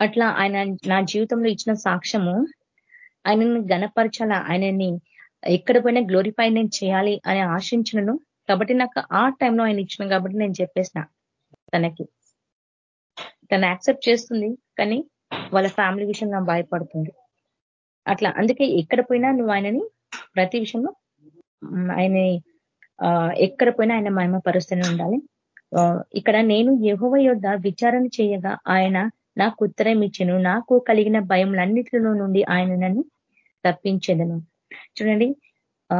అట్లా ఆయన నా జీవితంలో ఇచ్చిన సాక్ష్యము ఆయనని గణపరచాల ఆయనని ఎక్కడ పోయినా గ్లోరిఫై నేను చేయాలి అని ఆశించినను. కాబట్టి నాకు ఆ టైంలో ఆయన ఇచ్చిన కాబట్టి నేను చెప్పేసిన తనకి. తను యాక్సెప్ట్ చేస్తుంది కానీ వాళ్ళ ఫ్యామిలీ విషయంలో భయపడుతుంది. అట్లా అందుకే ఎక్కడ పోయినా నువ్వు ఆయనని ప్రతి విషయంలో ఆయన ఎక్కడ పోయినా ఆయన మహిమ పరుస్తూనే ఉండాలి ఇక్కడ నేను యహోవ యొద్ విచారణ చేయగా ఆయన నాకు ఉత్తరం ఇచ్చను. నాకు కలిగిన భయంలన్నిటిలో నుండి ఆయన నన్ను తప్పించదను. చూడండి ఆ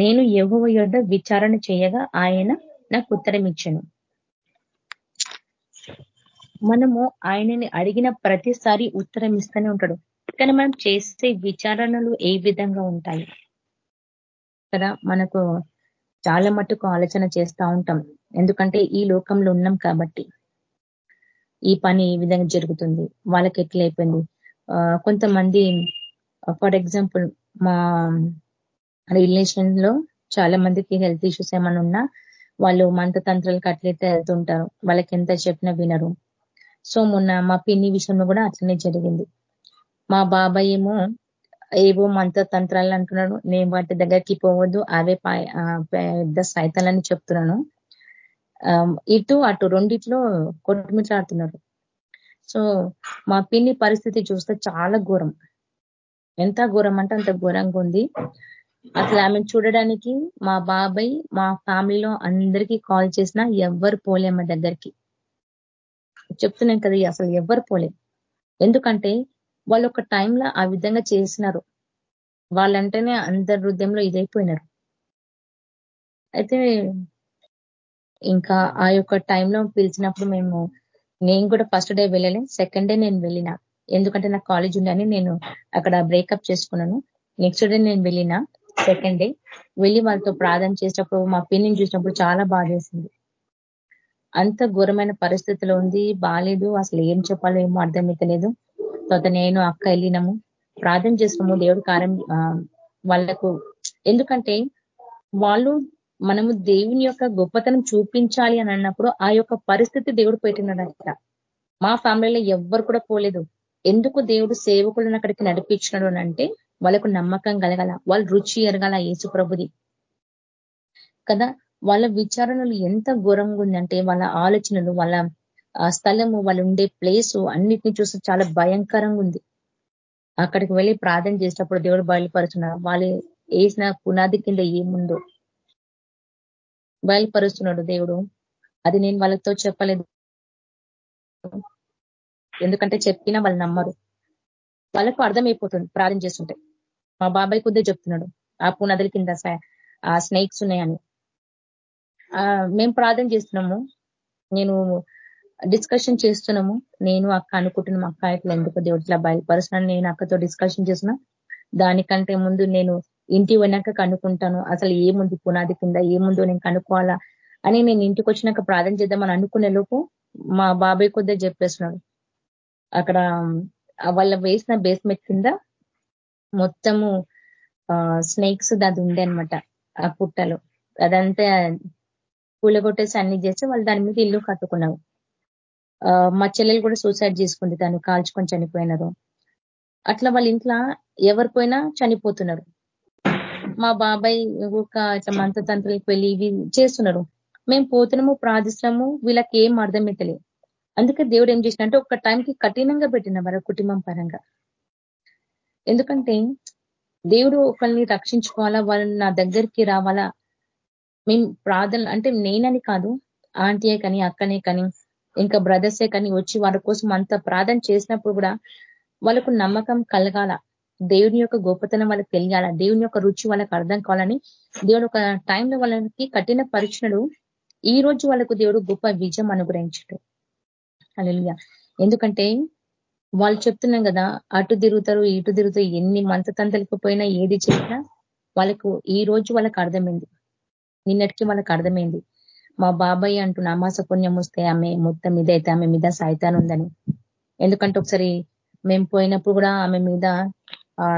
నేను యహోవ యొద్ విచారణ చేయగా ఆయన నాకు ఉత్తరం ఇచ్చను. మనము ఆయనని అడిగిన ప్రతిసారి ఉత్తరం ఇస్తూనే ఉంటాడు. కానీ మనం చేసే విచారణలు ఏ విధంగా ఉంటాయి? ఇక్కడ మనకు చాలా మట్టుకు ఆలోచన చేస్తూ ఉంటాం. ఎందుకంటే ఈ లోకంలో ఉన్నాం కాబట్టి ఈ పని ఈ విధంగా జరుగుతుంది. వాళ్ళకి ఎట్లయిపోయింది? కొంతమంది ఫర్ ఎగ్జాంపుల్ మా రిలేషన్లో చాలా మందికి హెల్త్ ఇష్యూస్ ఏమైనా ఉన్నా వాళ్ళు మంత్రతంత్రాలకు అట్లయితే వెళ్తుంటారు. వాళ్ళకి ఎంత చెప్పినా వినరు. సో మొన్న మా పిన్ని విషయంలో కూడా అట్లనే జరిగింది. మా బాబాయ్ ఏమో ఏవో మంత్ర తంత్రాలు అంటున్నాడు నేను వాటి దగ్గరికి పోవద్దు. అవే పెద్ద సైతాలని చెప్తున్నాను. ఇటు అటు రెండిట్లో కొట్టుమిట్లాడుతున్నారు. సో మా పిన్ని పరిస్థితి చూస్తే చాలా ఘోరం. ఎంత ఘోరం అంటే అంత ఘోరంగా ఉంది. అసలు ఆమె చూడడానికి మా బాబాయ్ మా ఫ్యామిలీలో అందరికీ కాల్ చేసినా ఎవ్వరు పోలే మా దగ్గరికి. చెప్తున్నాం కదా అసలు ఎవ్వరు పోలే ఎందుకంటే వాళ్ళు ఒక టైంలో ఆ విధంగా చేసినారు. వాళ్ళంటేనే అందరి హృదయంలో ఇదైపోయినారు. అయితే ఇంకా ఆ యొక్క టైంలో పిలిచినప్పుడు మేము నేను కూడా ఫస్ట్ డే వెళ్ళలే సెకండ్ డే నేను వెళ్ళిన. ఎందుకంటే నాకు కాలేజ్ ఉందని నేను అక్కడ బ్రేకప్ చేసుకున్నాను. నెక్స్ట్ డే నేను వెళ్ళిన సెకండ్ డే వెళ్ళి వాళ్ళతో ప్రార్థన చేసినప్పుడు మా పిన్నిని చూసినప్పుడు చాలా బాధేసింది అంత ఘోరమైన పరిస్థితిలో ఉంది. బాలేదు అసలు ఏం చెప్పాలో ఏమో అర్థమైతలేదు. తర్వాత నేను అక్క వెళ్ళినాము. ప్రార్థన చేసినాము దేవుడు కార్యం వాళ్ళకు. ఎందుకంటే వాళ్ళు మనము దేవుని యొక్క గొప్పతనం చూపించాలి అని అన్నప్పుడు ఆ యొక్క పరిస్థితి దేవుడు పెట్టినాడు అక్కడ మా ఫ్యామిలీలో ఎవ్వరు కూడా పోలేదు. ఎందుకు దేవుడు సేవకులను అక్కడికి నడిపించినాడు అంటే వాళ్ళకు నమ్మకం కలగల. వాళ్ళు రుచి ఎరగల యేసు ప్రభుది. కదా? వాళ్ళ విచారణలు ఎంత ఘోరంగా ఉందంటే వాళ్ళ ఆలోచనలు వాళ్ళ స్థలము వాళ్ళు ఉండే ప్లేసు అన్నిటిని చూస్తే చాలా భయంకరంగా ఉంది. అక్కడికి వెళ్ళి ప్రార్థన చేసినప్పుడు దేవుడు బయలుపరుచున్నారు వాళ్ళు వేసిన పునాది కింద ఏముందో బయలుపరుస్తున్నాడు దేవుడు. అది నేను వాళ్ళతో చెప్పలేదు. ఎందుకంటే చెప్పినా వాళ్ళు నమ్మరు. వాళ్ళకు అర్థమైపోతుంది ప్రార్థన చేస్తుంటే. మా బాబాయ్ కొద్దే చెప్తున్నాడు. ఆ పునాదుల కింద ఆ స్నేక్స్ ఉన్నాయని. మేము ప్రార్థన చేస్తున్నాము. నేను డిస్కషన్ చేస్తున్నాము. నేను అక్క అనుకుంటున్నాం అక్క ఇట్లా ఎందుకు దేవుడిలా బయలుపరుస్తున్నాను నేను అక్కతో డిస్కషన్ చేస్తున్నా. దానికంటే ముందు నేను ఇంటి వెనక కనుక్కుంటాను. అసలు ఏముంది పునాది కింద ఏముందో నేను కనుక్కోవాలా అని నేను ఇంటికి వచ్చినాక ప్రార్థన చేద్దామని అనుకునే లోపు మా బాబాయ్ కొద్దిగా చెప్పేస్తున్నాడు. అక్కడ వాళ్ళ వేసిన బేస్మెంట్ కింద మొత్తము స్నేక్స్ అది ఉండే అనమాట ఆ పుట్టలో. అదంతా పూలగొట్టేసి అన్ని చేస్తే వాళ్ళు దాని మీద ఇల్లు కట్టుకున్నావు మా చెల్లెలు కూడా సూసైడ్ చేసుకుంది. దాన్ని కాల్చుకొని చనిపోయినారు. అట్లా వాళ్ళ ఇంట్లో ఎవరు పోయినా చనిపోతున్నారు. మా బాబాయ్ ఒక ఇట్లా మంత తంత్రులకు వెళ్ళి ఇవి చేస్తున్నారు. మేము పోతున్నాము ప్రార్థిస్తున్నాము వీళ్ళకి ఏం అర్థమైతలే అందుకే దేవుడు ఏం చేసినంటే ఒక టైంకి కఠినంగా పెట్టిన వారి కుటుంబం పరంగా. ఎందుకంటే దేవుడు ఒకరిని రక్షించుకోవాలా వాళ్ళని నా దగ్గరికి రావాలా? మేము ప్రార్థన అంటే నేనని కాదు ఆంటీయే కానీ అక్కనే కానీ ఇంకా బ్రదర్సే కానీ వచ్చి వాళ్ళ కోసం అంత ప్రార్థన చేసినప్పుడు కూడా వాళ్ళకు నమ్మకం కలగాల. దేవుని యొక్క గొప్పతనం వాళ్ళకి తెలియాల. దేవుని యొక్క రుచి వాళ్ళకి అర్థం కావాలని దేవుడు ఒక టైంలో వాళ్ళకి కఠిన పరీక్షలు ఈ రోజు వాళ్ళకు దేవుడు గొప్ప విజయం అనుగ్రహించడు. అలా ఎందుకంటే వాళ్ళు చెప్తున్నాం కదా అటు తిరుగుతారు ఇటు తిరుగుతారు ఎన్ని మంతతంతలకు పోయినా ఏది చేసినా వాళ్ళకు ఈ రోజు వాళ్ళకి అర్థమైంది. నిన్నటికి వాళ్ళకి అర్థమైంది. మా బాబాయ్ అంటూ నమాస పుణ్యం వస్తే ఆమె మొత్తం మీద అయితే ఆమె మీద సాయితాన్ ఉందని. ఎందుకంటే ఒకసారి మేము పోయినప్పుడు కూడా ఆమె మీద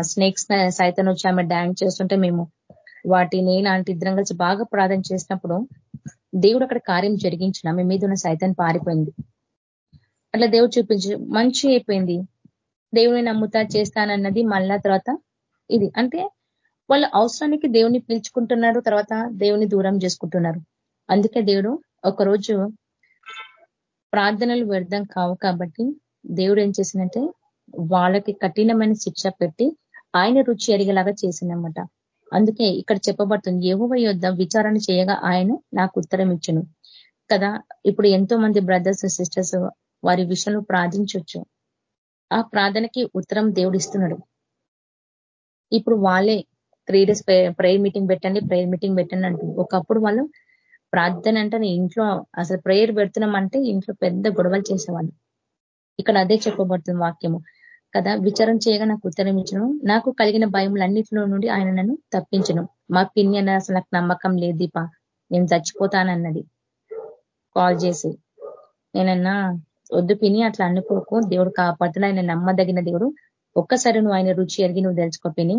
స్నేక్స్ సైతాన్ వచ్చి ఆమె డ్యాన్స్ చేస్తుంటే మేము వాటి నేను అంటే ఇద్దరం కలిసి బాగా ప్రార్థన చేసినప్పుడు దేవుడు అక్కడ కార్యం జరిగించిన ఆమె మీద ఉన్న సైతాన్ పారిపోయింది. అట్లా దేవుడు చూపించి మంచి అయిపోయింది. దేవుని నమ్ముతా చేస్తానన్నది మళ్ళా తర్వాత ఇది. అంటే వాళ్ళ అవసరానికి దేవుని పిలుచుకుంటున్నారు తర్వాత దేవుని దూరం చేసుకుంటున్నారు. అందుకే దేవుడు ఒకరోజు ప్రార్థనలు వ్యర్థం కావు కాబట్టి దేవుడు ఏం చేసిందంటే వాళ్ళకి కఠినమైన శిక్ష పెట్టి ఆయన రుచి అడిగేలాగా చేసిందనమాట అందుకే ఇక్కడ చెప్పబడుతుంది ఏవో యొద్ విచారణ చేయగా ఆయన నాకు ఉత్తరం ఇచ్చును. కదా ఇప్పుడు ఎంతో మంది బ్రదర్స్ సిస్టర్స్ వారి విషయంలో ప్రార్థించవచ్చు ఆ ప్రార్థనకి ఉత్తరం దేవుడు ఇస్తున్నాడు. ఇప్పుడు వాళ్ళే త్రీ డేస్ ప్రేయర్ మీటింగ్ పెట్టండి ప్రేయర్ మీటింగ్ పెట్టండి అంటుంది ఒకప్పుడు వాళ్ళు ప్రార్థన అంటే ఇంట్లో అసలు ప్రేయర్ పెడుతున్నాం అంటే ఇంట్లో పెద్ద గొడవలు చేసేవాళ్ళు. ఇక్కడ అదే చెప్పబడుతుంది వాక్యము. కదా విచారం చేయగా నాకు ఉత్తరం ఇచ్చను. నాకు కలిగిన భయములన్నింటిలో నుండి ఆయన నన్ను తప్పించను. మా పిన్ని అన్న అసలు నాకు నమ్మకం లేదు దీప. నేను చచ్చిపోతానన్నది. కాల్ చేసి నేనన్నా వద్దు పిని అట్లా అనుకోకు. దేవుడు కాపాడుతున్నా ఆయన నమ్మదగిన దేవుడు. ఒక్కసారి నువ్వు ఆయన రుచి ఎరిగి నువ్వు తెలుసుకో పిని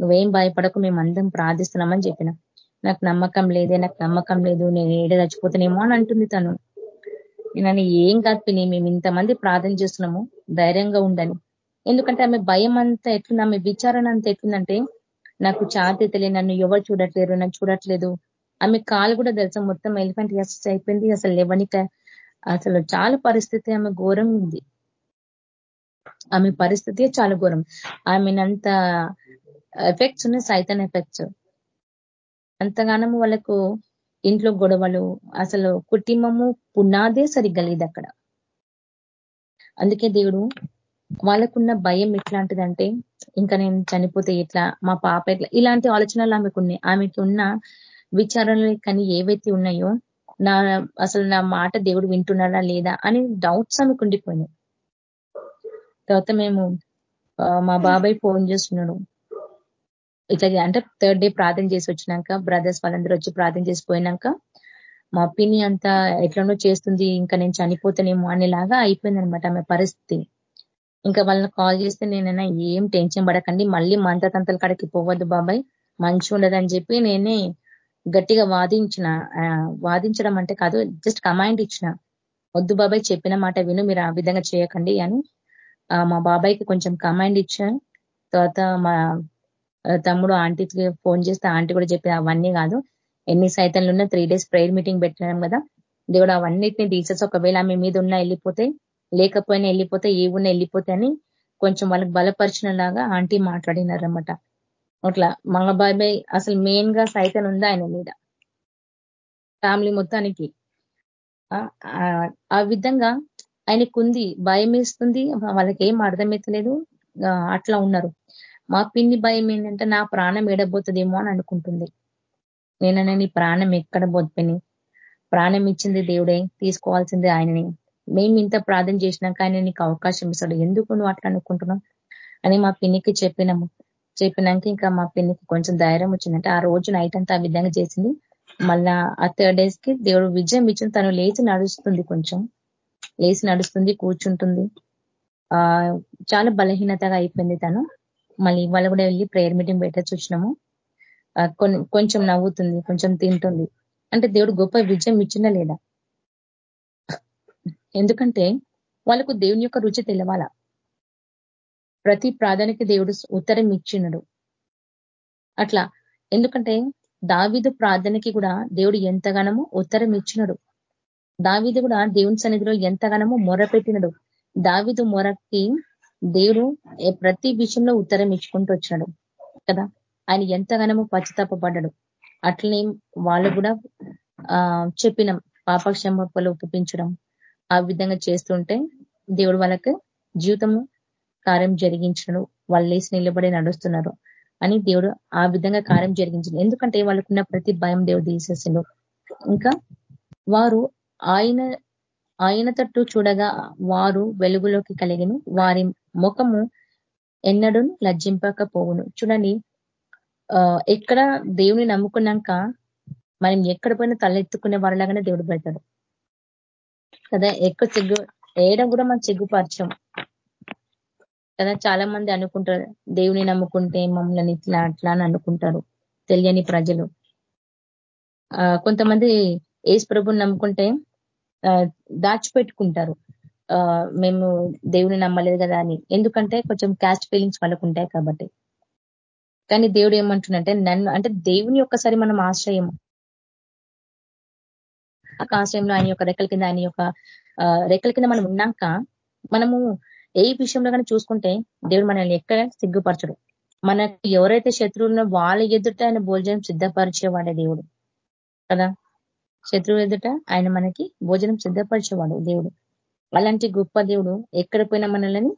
నువ్వేం భయపడకు. మేము అందరం ప్రార్థిస్తున్నామని చెప్పిన. నాకు నమ్మకం లేదే నాకు నమ్మకం లేదు నేను ఏడే చచ్చిపోతానేమో అని అంటుంది తను. నేను ఏం కాదు పిని మేము ఇంతమంది ప్రార్థన చేస్తున్నాము ధైర్యంగా ఉండని ఎందుకంటే ఆమె భయం అంతా ఎట్లుంది ఆమె విచారణ అంతా ఎట్లుందంటే నాకు చాతి లేదు నన్ను ఎవరు చూడట్లేరు నన్ను చూడట్లేదు. ఆమె కాలు కూడా తెలుసు మొత్తం ఎలిఫెంట్ ఎక్సెస్ అయిపోయింది అసలు లేవనిక అసలు చాలా పరిస్థితి ఆమె ఘోరం ఉంది. ఆమె పరిస్థితి చాలా ఘోరం. ఆమెనంత ఎఫెక్ట్స్ ఉన్నాయి సైతన్ ఎఫెక్ట్స్ అంతగానము వాళ్ళకు ఇంట్లో గొడవలు అసలు కుటుంబము పునాదే సరిగ్గా లేదు అక్కడ. అందుకే దేవుడు వాళ్ళకున్న భయం ఎట్లాంటిదంటే ఇంకా నేను చనిపోతే ఎట్లా మా పాప ఎట్లా ఇలాంటి ఆలోచనలు ఆమెకు ఉన్నాయి. ఆమెకి ఉన్న విచారణలు కానీ ఏవైతే ఉన్నాయో నా అసలు నా మాట దేవుడు వింటున్నాడా లేదా అని డౌట్స్ ఆమెకు ఉండిపోయినాయి. తర్వాత మేము మా బాబాయ్ ఫోన్ చేస్తున్నాడు. ఇట్లా అంటే థర్డ్ డే ప్రార్థన చేసి వచ్చినాక బ్రదర్స్ వాళ్ళందరూ వచ్చి ప్రార్థన చేసి పోయినాక మా పిన్ని అంతా ఎట్లనో చేస్తుంది ఇంకా నేను చనిపోతానేమో అనేలాగా అయిపోయింది అనమాట ఆమె పరిస్థితి. ఇంకా వాళ్ళని కాల్ చేస్తే నేనైనా ఏం టెన్షన్ పడకండి మళ్ళీ మంత తంతల కాడికి పోవద్దు బాబాయ్ మంచి ఉండదని చెప్పి నేనే గట్టిగా వాదించిన వాదించడం అంటే కాదు జస్ట్ కమాండ్ ఇచ్చిన. వద్దు బాబాయ్ చెప్పిన మాట విను మీరు ఆ విధంగా చేయకండి అని మా బాబాయ్కి కొంచెం కమాండ్ ఇచ్చాను. తర్వాత మా తమ్ముడు ఆంటీకి ఫోన్ చేస్తే ఆంటీ కూడా చెప్పి అవన్నీ కాదు. ఎన్ని సైతంలో ఉన్నా త్రీ డేస్ ప్రేయర్ మీటింగ్ పెట్టినాం కదా. దేవుడు అవన్నిటిని తీసేసి ఒకవేళ ఆమె మీద ఉన్నా వెళ్ళిపోతే లేకపోయినా వెళ్ళిపోతే ఏ ఉన్నా వెళ్ళిపోతే అని కొంచెం వాళ్ళకి బలపరిచిన లాగా ఆంటీ మాట్లాడినారనమాట అట్లా మంగబాబాయ్ అసలు మెయిన్గా సైతం ఉంది ఆయన మీద. ఫ్యామిలీ మొత్తానికి. ఆ విధంగా ఆయనకుంది భయం వేస్తుంది వాళ్ళకి ఏం అర్థమవుతలేదు అట్లా ఉన్నారు. మా పిన్ని భయం ఏంటంటే నా ప్రాణం ఏడబోతుందేమో అని అనుకుంటుంది. నేననే నీ ప్రాణం ఎక్కడ పోతుని ప్రాణం ఇచ్చింది దేవుడే తీసుకోవాల్సింది ఆయనని. మేము ఇంత ప్రార్థన చేసినాక ఆయన నీకు అవకాశం ఇస్తాడు. ఎందుకు నువ్వు అట్లా అనుకుంటున్నావు? అని మా పిన్నికి చెప్పినాము. చెప్పినాక ఇంకా మా పిన్నికి కొంచెం ధైర్యం వచ్చిందంటే ఆ రోజు నైట్ అంతా ఆ విధంగా చేసింది. మళ్ళా ఆ థర్డ్ డేస్కి దేవుడు విజయం ఇచ్చిన తను లేచి నడుస్తుంది కొంచెం. లేచి నడుస్తుంది కూర్చుంటుంది. ఆ చాలా బలహీనతగా అయిపోయింది తను. మళ్ళీ ఇవాళ కూడా వెళ్ళి ప్రేయర్ మీటింగ్ పెట్టచ్చు వచ్చినాము. కొంచెం నవ్వుతుంది కొంచెం తింటుంది. అంటే దేవుడు గొప్ప విజయం ఇచ్చినా లేదా? ఎందుకంటే వాళ్ళకు దేవుని యొక్క రుచి తెలవాల? ప్రతి ప్రాధాన్యత దేవుడు ఉత్తరం ఇచ్చినడు. అట్లా ఎందుకంటే దావిదు ప్రార్థనకి కూడా దేవుడు ఎంతగానో ఉత్తరం ఇచ్చినడు. దావిదు కూడా దేవుని సన్నిధిలో ఎంతగానో మొరపెట్టినడు. దావిదు మొరకి దేవుడు ప్రతి విషయంలో ఉత్తరం ఇచ్చుకుంటూ వచ్చినాడు కదా? ఆయన ఎంతగానో పశ్చాత్తాపడ్డాడు అట్లనే వాళ్ళు కూడా ఆ చెప్పినాం పాపక్షమపలు ఒప్పించడం ఆ విధంగా చేస్తుంటే దేవుడు వాళ్ళకి జీవితము కార్యం జరిగించడు వాళ్ళు లేచి నిలబడి నడుస్తున్నారు అని దేవుడు ఆ విధంగా కార్యం జరిగించింది. ఎందుకంటే వాళ్ళకున్న ప్రతి భయం దేవుడు తీసేసిండు. ఇంకా వారు ఆయన ఆయన తట్టు చూడగా వారు వెలుగులోకి కలిగిన వారి ముఖము ఎన్నడూ లజ్జింపకపోవును. చూడండి ఎక్కడ దేవుని నమ్ముకున్నాక మనం ఎక్కడ పోయినా తలెత్తుకునే వారిలాగానే దేవుడు పెడతాడు కదా ఎక్కువ చెగ్గు వేయడం కూడా మనం చెగ్గుపరచం కదా చాలా మంది అనుకుంటారు దేవుని నమ్ముకుంటే మమ్మల్ని ఇట్లా అట్లా అని అనుకుంటారు తెలియని ప్రజలు. కొంతమంది ఏసు ప్రభుని నమ్ముకుంటే దాచిపెట్టుకుంటారు. మేము దేవుని నమ్మలేదు కదా అని. ఎందుకంటే కొంచెం క్యాస్ట్ ఫీలింగ్స్ వాళ్ళకు ఉంటాయి కాబట్టి. కానీ దేవుడు ఏమంటుండంటే నన్ను అంటే దేవుని ఒక్కసారి మనం ఆశ్రయం ఆశ్రయంలో ఆయన యొక్క రెక్కల కింద ఆయన యొక్క రెక్కల కింద మనం ఉన్నాక మనము ఏ విషయంలో కానీ చూసుకుంటే దేవుడు మనల్ని ఎక్కడ సిగ్గుపరచడు. మనకి ఎవరైతే శత్రువులను వాళ్ళ ఎదుట ఆయన భోజనం సిద్ధపరిచేవాడే దేవుడు. కదా? శత్రువు ఎదుట ఆయన మనకి భోజనం సిద్ధపరిచేవాడు దేవుడు. అలాంటి గొప్ప దేవుడు ఎక్కడ పోయినా మనల్ని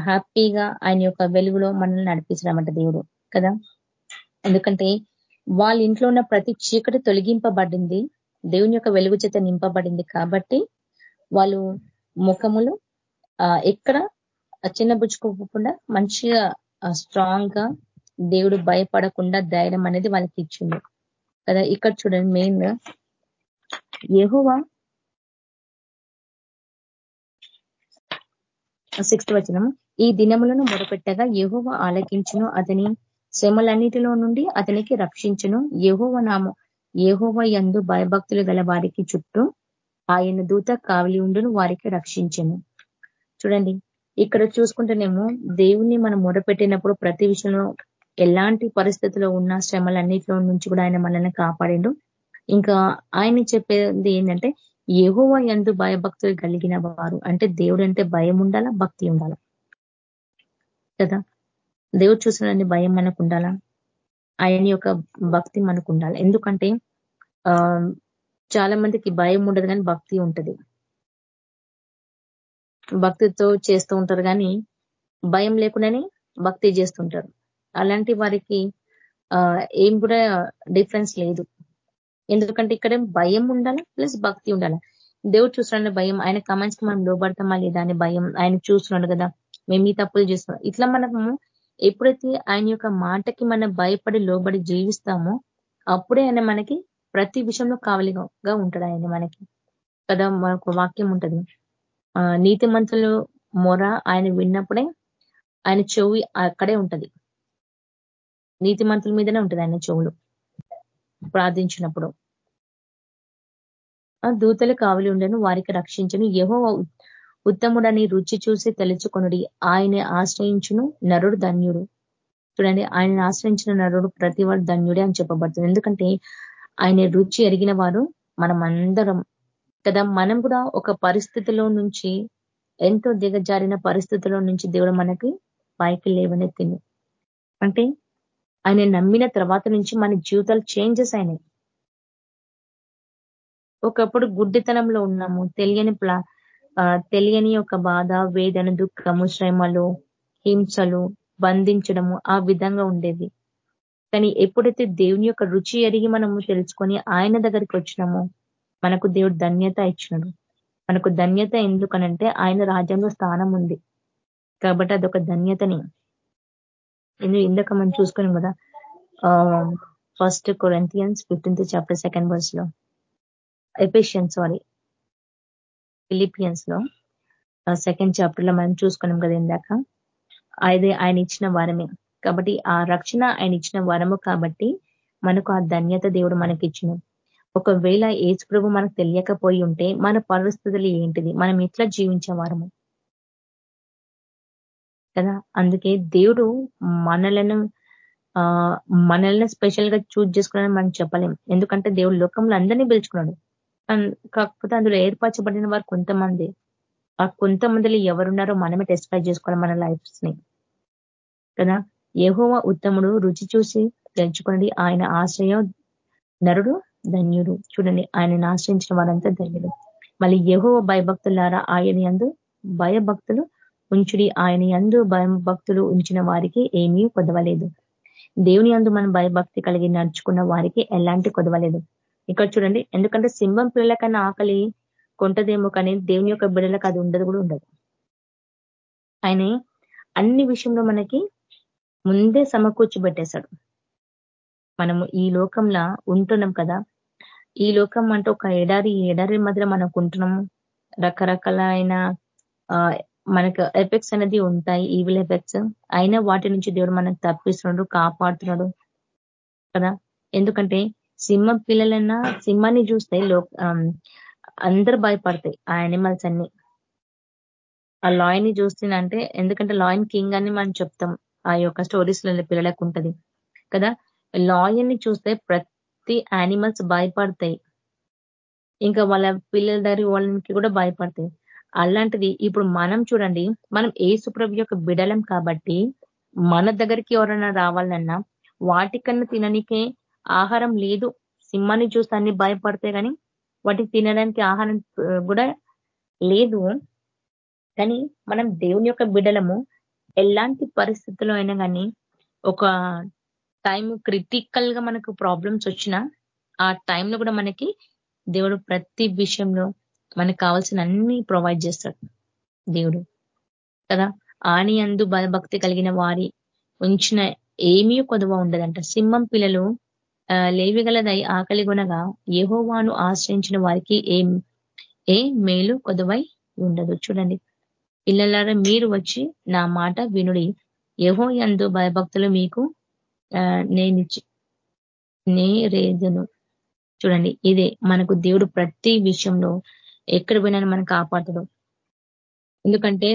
హ్యాపీగా ఆయన యొక్క వెలుగులో మనల్ని నడిపించడమంట దేవుడు కదా? ఎందుకంటే వాళ్ళ ఇంట్లో ఉన్న ప్రతి చీకటి తొలగింపబడింది దేవుని యొక్క వెలుగు చేత నింపబడింది కాబట్టి వాళ్ళు ముఖములు ఎక్కడ చిన్నబుచ్చుకోకుండా మంచిగా స్ట్రాంగ్గా దేవుడు భయపడకుండా ధైర్యం అనేది వాళ్ళకి ఇచ్చింది కదా? ఇక్కడ చూడండి మెయిన్ యహోవా సిక్స్త్ వచనము. ఈ దినములను మొదపెట్టగా యహోవ ఆలకించును. అతని శ్రమలన్నిటిలో నుండి అతనికి రక్షించును. యహోవ నామ యహోవ ఎందు భయభక్తులు గల వారికి చుట్టూ ఆయన దూత కావలి ఉండును వారికి రక్షించను. చూడండి ఇక్కడ చూసుకుంటేనేమో దేవుణ్ణి మనం మొదపెట్టినప్పుడు ప్రతి విషయంలో ఎలాంటి పరిస్థితుల్లో ఉన్న శ్రమలన్నిటిలో నుంచి కూడా ఆయన మనల్ని కాపాడిండు. ఇంకా ఆయన చెప్పేది ఏంటంటే ఏహోవ ఎందు భయభక్తులు కలిగిన వారు. అంటే దేవుడు అంటే భయం ఉండాలా? భక్తి ఉండాలా? కదా? దేవుడు చూసినని భయం మనకు ఉండాలా? ఆయన యొక్క భక్తి మనకు ఉండాలి? ఎందుకంటే ఆ చాలా మందికి భయం ఉండదు కానీ భక్తి ఉంటుంది. భక్తితో చేస్తూ ఉంటారు కానీ భయం లేకుండానే భక్తి చేస్తుంటారు. అలాంటి వారికి ఏం కూడా డిఫరెన్స్ లేదు. ఎందుకంటే ఇక్కడ భయం ఉండాలి? ప్లస్ భక్తి ఉండాలి? దేవుడు చూస్తున్నాడు భయం. ఆయన కమెంట్స్కి మనం లోబడతామా లేదా అని భయం ఆయన చూస్తున్నాడు కదా. మేము ఈ తప్పులు చేస్తున్నాం. ఇట్లా మనము ఎప్పుడైతే ఆయన యొక్క మాటకి మనం భయపడి లోబడి జీవిస్తామో అప్పుడే ఆయన మనకి ప్రతి విషయంలో కావలిగా ఉంటాడు ఆయన మనకి. కదా మనకు వాక్యం ఉంటుంది. నీతి మంతులు మొర ఆయన విన్నప్పుడే ఆయన చెవి అక్కడే ఉంటది. నీతి మంతుల మీదనే ఉంటది ఆయన చెవులు. ప్రార్థించినప్పుడు. ఆ దూతలు కావలి ఉండను వారికి రక్షించను. యహో ఉత్తముడని రుచి చూసి తెలుసుకొనుడి ఆయన ఆశ్రయించును నరుడు ధన్యుడు. చూడండి ఆయన ఆశ్రయించిన నరుడు ప్రతి వాడు ధన్యుడే అని చెప్పబడుతుంది. ఎందుకంటే ఆయన రుచి ఎరిగిన వారు మనం అందరం కదా మనం కూడా ఒక పరిస్థితిలో నుంచి ఎంతో దిగజారిన పరిస్థితుల్లో నుంచి దేవుడు మనకి పైకి లేవనెత్తింది అంటే ఆయన నమ్మిన తర్వాత నుంచి మన జీవితాలు చేంజెస్ అయినాయి. ఒకప్పుడు గుడ్డితనంలో ఉన్నాము. తెలియని ప్లా తెలియని ఒక బాధ వేదన దుఃఖము శ్రమలు హింసలు బంధించడము ఆ విధంగా ఉండేది. కానీ ఎప్పుడైతే దేవుని యొక్క రుచి ఎరిగి మనము తెలుసుకొని ఆయన దగ్గరికి వచ్చినామో మనకు దేవుడు ధన్యత ఇచ్చినాడు. మనకు ధన్యత ఎందుకనంటే ఆయన రాజ్యంలో స్థానం ఉంది. కాబట్టి అదొక ధన్యతని. ఇందాక మనం చూసుకున్నాం కదా first Corinthians fifteenth chapter second వర్స్లో Ephesian sorry ఫిలిపియన్స్లో సెకండ్ చాప్టర్లో మనం చూసుకున్నాం కదా ఇందాక అది ఆయన ఇచ్చిన వరమే. కాబట్టి ఆ రక్షణ ఆయన ఇచ్చిన వరము కాబట్టి మనకు ఆ ధన్యత దేవుడు మనకి ఇచ్చిన ఒకవేళ ఏజ్ ప్రభు మనకు తెలియకపోయి ఉంటే మన పరిస్థితులు ఏంటిది? మనం ఎట్లా జీవించేవారము కదా? అందుకే దేవుడు మనలను మనల్ని స్పెషల్గా చూజ్ చేసుకున్నాడని మనం చెప్పలేం. ఎందుకంటే దేవుడు లోకంలో అందరినీ పిలుచుకున్నాడు. కాకపోతే అందులో ఏర్పరచబడిన వారు కొంతమంది. ఆ కొంతమందిలో ఎవరున్నారో మనమే టెస్టిఫై చేసుకోవాలి మన లైఫ్స్ని కదా? ఏహోవ ఉత్తముడు రుచి చూసి తెలుసుకున్నది ఆయన ఆశ్రయం నరుడు ధన్యుడు. చూడండి ఆయనను ఆశ్రయించిన వారంతా ధన్యుడు మళ్ళీ ఏహోవ భయభక్తులారా ఆయన ఎందు భయభక్తులు ఉంచుడి. ఆయన ఎందు భయభక్తులు ఉంచిన వారికి ఏమీ కొదవలేదు. దేవుని అందు మనం భయభక్తి కలిగి నడుచుకున్న వారికి ఎలాంటి కొదవలేదు. ఇక్కడ చూడండి ఎందుకంటే సింహం పిల్లల కన్నా ఆకలి కొంటదేమో కానీ దేవుని యొక్క బిడ్డలకు అది ఉండదు కూడా ఉండదు. ఆయన అన్ని విషయంలో మనకి ముందే సమకూర్చి పెట్టేశాడు మనము ఈ లోకంలో ఉంటున్నాం కదా. ఈ లోకం అంటే ఒక ఎడారి ఎడారి మధ్య మనకు ఉంటున్నాము. రకరకాలైన మనకు ఎఫెక్ట్స్ అనేది ఉంటాయి ఈవిల్ ఎఫెక్ట్స్ అయినా వాటి నుంచి దేవుడు మనకు తప్పిస్తున్నాడు కాపాడుతున్నాడు కదా? ఎందుకంటే సింహం పిల్లలన్నా సింహాన్ని చూస్తే లో అందరు భయపడతాయి ఆ యానిమల్స్ అన్ని. ఆ లాయన్ని చూస్తుందంటే ఎందుకంటే లాయన్ కింగ్ అని మనం చెప్తాం. ఆ యొక్క స్టోరీస్ పిల్లలకు ఉంటది కదా? లాయన్ని చూస్తే ప్రతి యానిమల్స్ భయపడతాయి. ఇంకా వాళ్ళ పిల్లల దారి వాళ్ళకి కూడా భయపడతాయి. అలాంటిది ఇప్పుడు మనం చూడండి మనం ఏ సుప్రభు యొక్క బిడలం కాబట్టి మన దగ్గరికి ఎవరైనా రావాలన్నా వాటికన్నా తిననికే ఆహారం లేదు. సింహాన్ని చూస్తే అన్ని భయపడతాయి కానీ వాటికి తినడానికి ఆహారం కూడా లేదు. కానీ మనం దేవుని యొక్క బిడలము ఎలాంటి పరిస్థితుల్లో అయినా కానీ ఒక టైం క్రిటికల్గా మనకు ప్రాబ్లమ్స్ వచ్చినా ఆ టైంలో కూడా మనకి దేవుడు ప్రతి విషయంలో మనకు కావాల్సిన అన్ని ప్రొవైడ్ చేస్తాడు దేవుడు. కదా? ఆని అందు భక్తి కలిగిన వారి ఉంచిన ఏమీ కొదవ ఉండదంట. సింహం పిల్లలు లేవిగలదై ఆకలి గునగా యహోవాను ఆశ్రయించిన వారికి ఏం ఏ మేలు కొదవై ఉండదు. చూడండి. పిల్లలారా మీరు వచ్చి నా మాట వినుడి. యహో ఎందు భయభక్తులు మీకు నేనిచ్చి నేరేదును. చూడండి. ఇదే మనకు దేవుడు ప్రతి విషయంలో ఎక్కడ పోయినా మనం కాపాడతాడు. ఎందుకంటే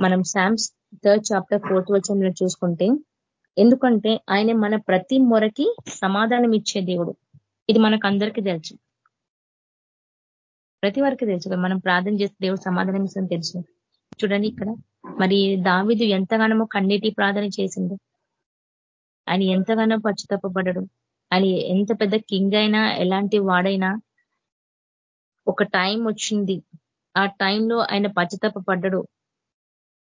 మనం శామ్స్ థర్డ్ చాప్టర్ ఫోర్త్ వచ్చంలో చూసుకుంటే ఎందుకంటే ఆయన మన ప్రతి మొరకి సమాధానం ఇచ్చే దేవుడు. ఇది మనకు అందరికీ తెలుసు. ప్రతి వారికి తెలుసు మనం ప్రార్థన చేస్తే దేవుడు సమాధానం ఇస్తుందని తెలుసు. చూడండి ఇక్కడ మరి దావిదు ఎంతగానో కన్నీటి ప్రార్థన చేసిండు. ఆయన ఎంతగానో పచ్చుతప్పబడడు ఆయన ఎంత పెద్ద కింగ్ అయినా ఎలాంటి వాడైనా ఒక టైం వచ్చింది. ఆ టైంలో ఆయన పశ్చాత్తాప పడ్డడు.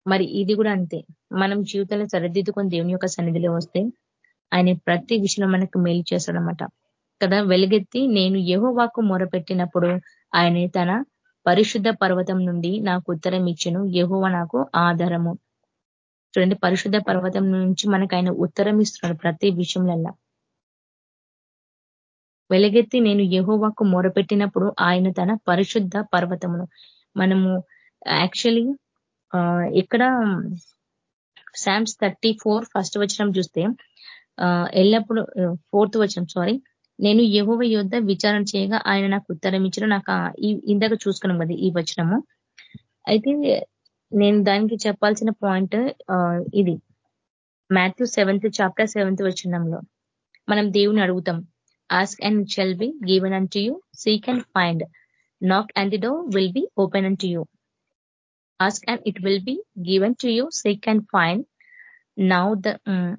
మరి ఇది కూడా అంతే. మనం జీవితంలో సరిదిద్దుకొని దేవుని యొక్క సన్నిధిలో వస్తే ఆయన ప్రతి విషయంలో మనకు మేలు చేస్తాడనమాట కదా? వెలుగెత్తి నేను యహోవాకు మొరపెట్టినప్పుడు ఆయన తన పరిశుద్ధ పర్వతం నుండి నాకు ఉత్తరం ఇచ్చను. యహోవ నాకు ఆధారము. చూడండి పరిశుద్ధ పర్వతం నుంచి మనకు ఆయన ఉత్తరం ఇస్తున్నాడు ప్రతి విషయంలో వెలగెత్తి నేను యహోవాకు మొరపెట్టినప్పుడు ఆయన తన పరిశుద్ధ పర్వతమును. మనము యాక్చువల్లీ ఇక్కడ శామ్స్ థర్టీ ఫోర్ ఫస్ట్ వచనం చూస్తే ఎల్లప్పుడు ఫోర్త్ వచనం సారీ నేను యహోవ యుద్ధ విచారణ చేయగా ఆయన నాకు ఉత్తరం ఇచ్చిన నాకు ఇందాక చూసుకున్నాం కదా ఈ వచనము. అయితే నేను దానికి చెప్పాల్సిన పాయింట్ ఇది మాథ్యూ సెవెంత్ చాప్టర్ సెవెంత్ వచనంలో. మనం దేవుని అడుగుతాం. Ask and shall shall given given to you. Seek and find. Knock and the door will be open unto you. Ask and and it will be given to seek and find. Now now the mm,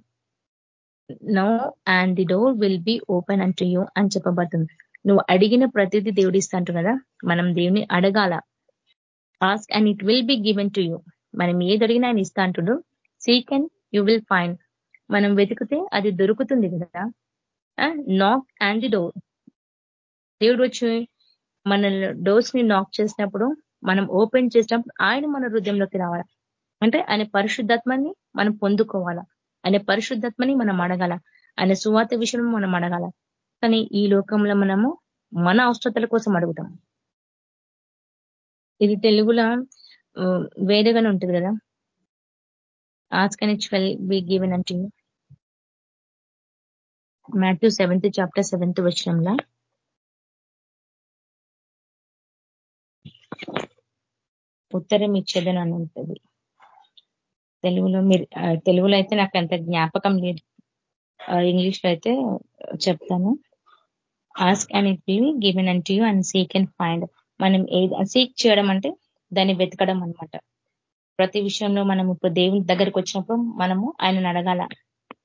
now and the door will be open unto you అని చెప్పబడుతుంది. నువ్వు అడిగిన ప్రతిదీ దేవుడు ఇస్తాంటు కదా మనం దేవుని అడగాల. Ask and it will be given to you మనం ఏది అడిగినా ఆయన ఇస్తా అంటుడు. Seek and you will find మనం వెతికితే అది దొరుకుతుంది కదా? నాక్ అండ్ ది డోర్ దేవుడు వచ్చి మన డోర్స్ని నాక్ చేసినప్పుడు మనం ఓపెన్ చేసినప్పుడు ఆయన మన హృదయంలోకి రావాలి? అంటే ఆయన పరిశుద్ధాత్మని మనం పొందుకోవాలా? ఆయన పరిశుద్ధాత్మని మనం అడగాల? ఆయన సువాత విషయం మనం అడగాల? కానీ ఈ లోకంలో మనము మన అవసరతల కోసం అడుగుతాం. ఇది తెలుగులో వేరేగానే ఉంటుంది కదా? ఆస్కని ట్వెల్ బి గివెన్ అంటే మాథ్యూ సెవెంత్ చాప్టర్ సెవెంత్ వచ్చినంలా ఉత్తరం ఇచ్చేదని అని ఉంటుంది తెలుగులో మీరు తెలుగులో అయితే నాకు అంత జ్ఞాపకం లేదు. ఇంగ్లీష్లో అయితే చెప్తాను. Ask and it be given and you and seek and find మనం ఏది సీక్ చేయడం అంటే దాన్ని వెతకడం అనమాట ప్రతి విషయంలో మనం ఇప్పుడు దేవుని దగ్గరికి వచ్చినప్పుడు మనము ఆయనను అడగాల.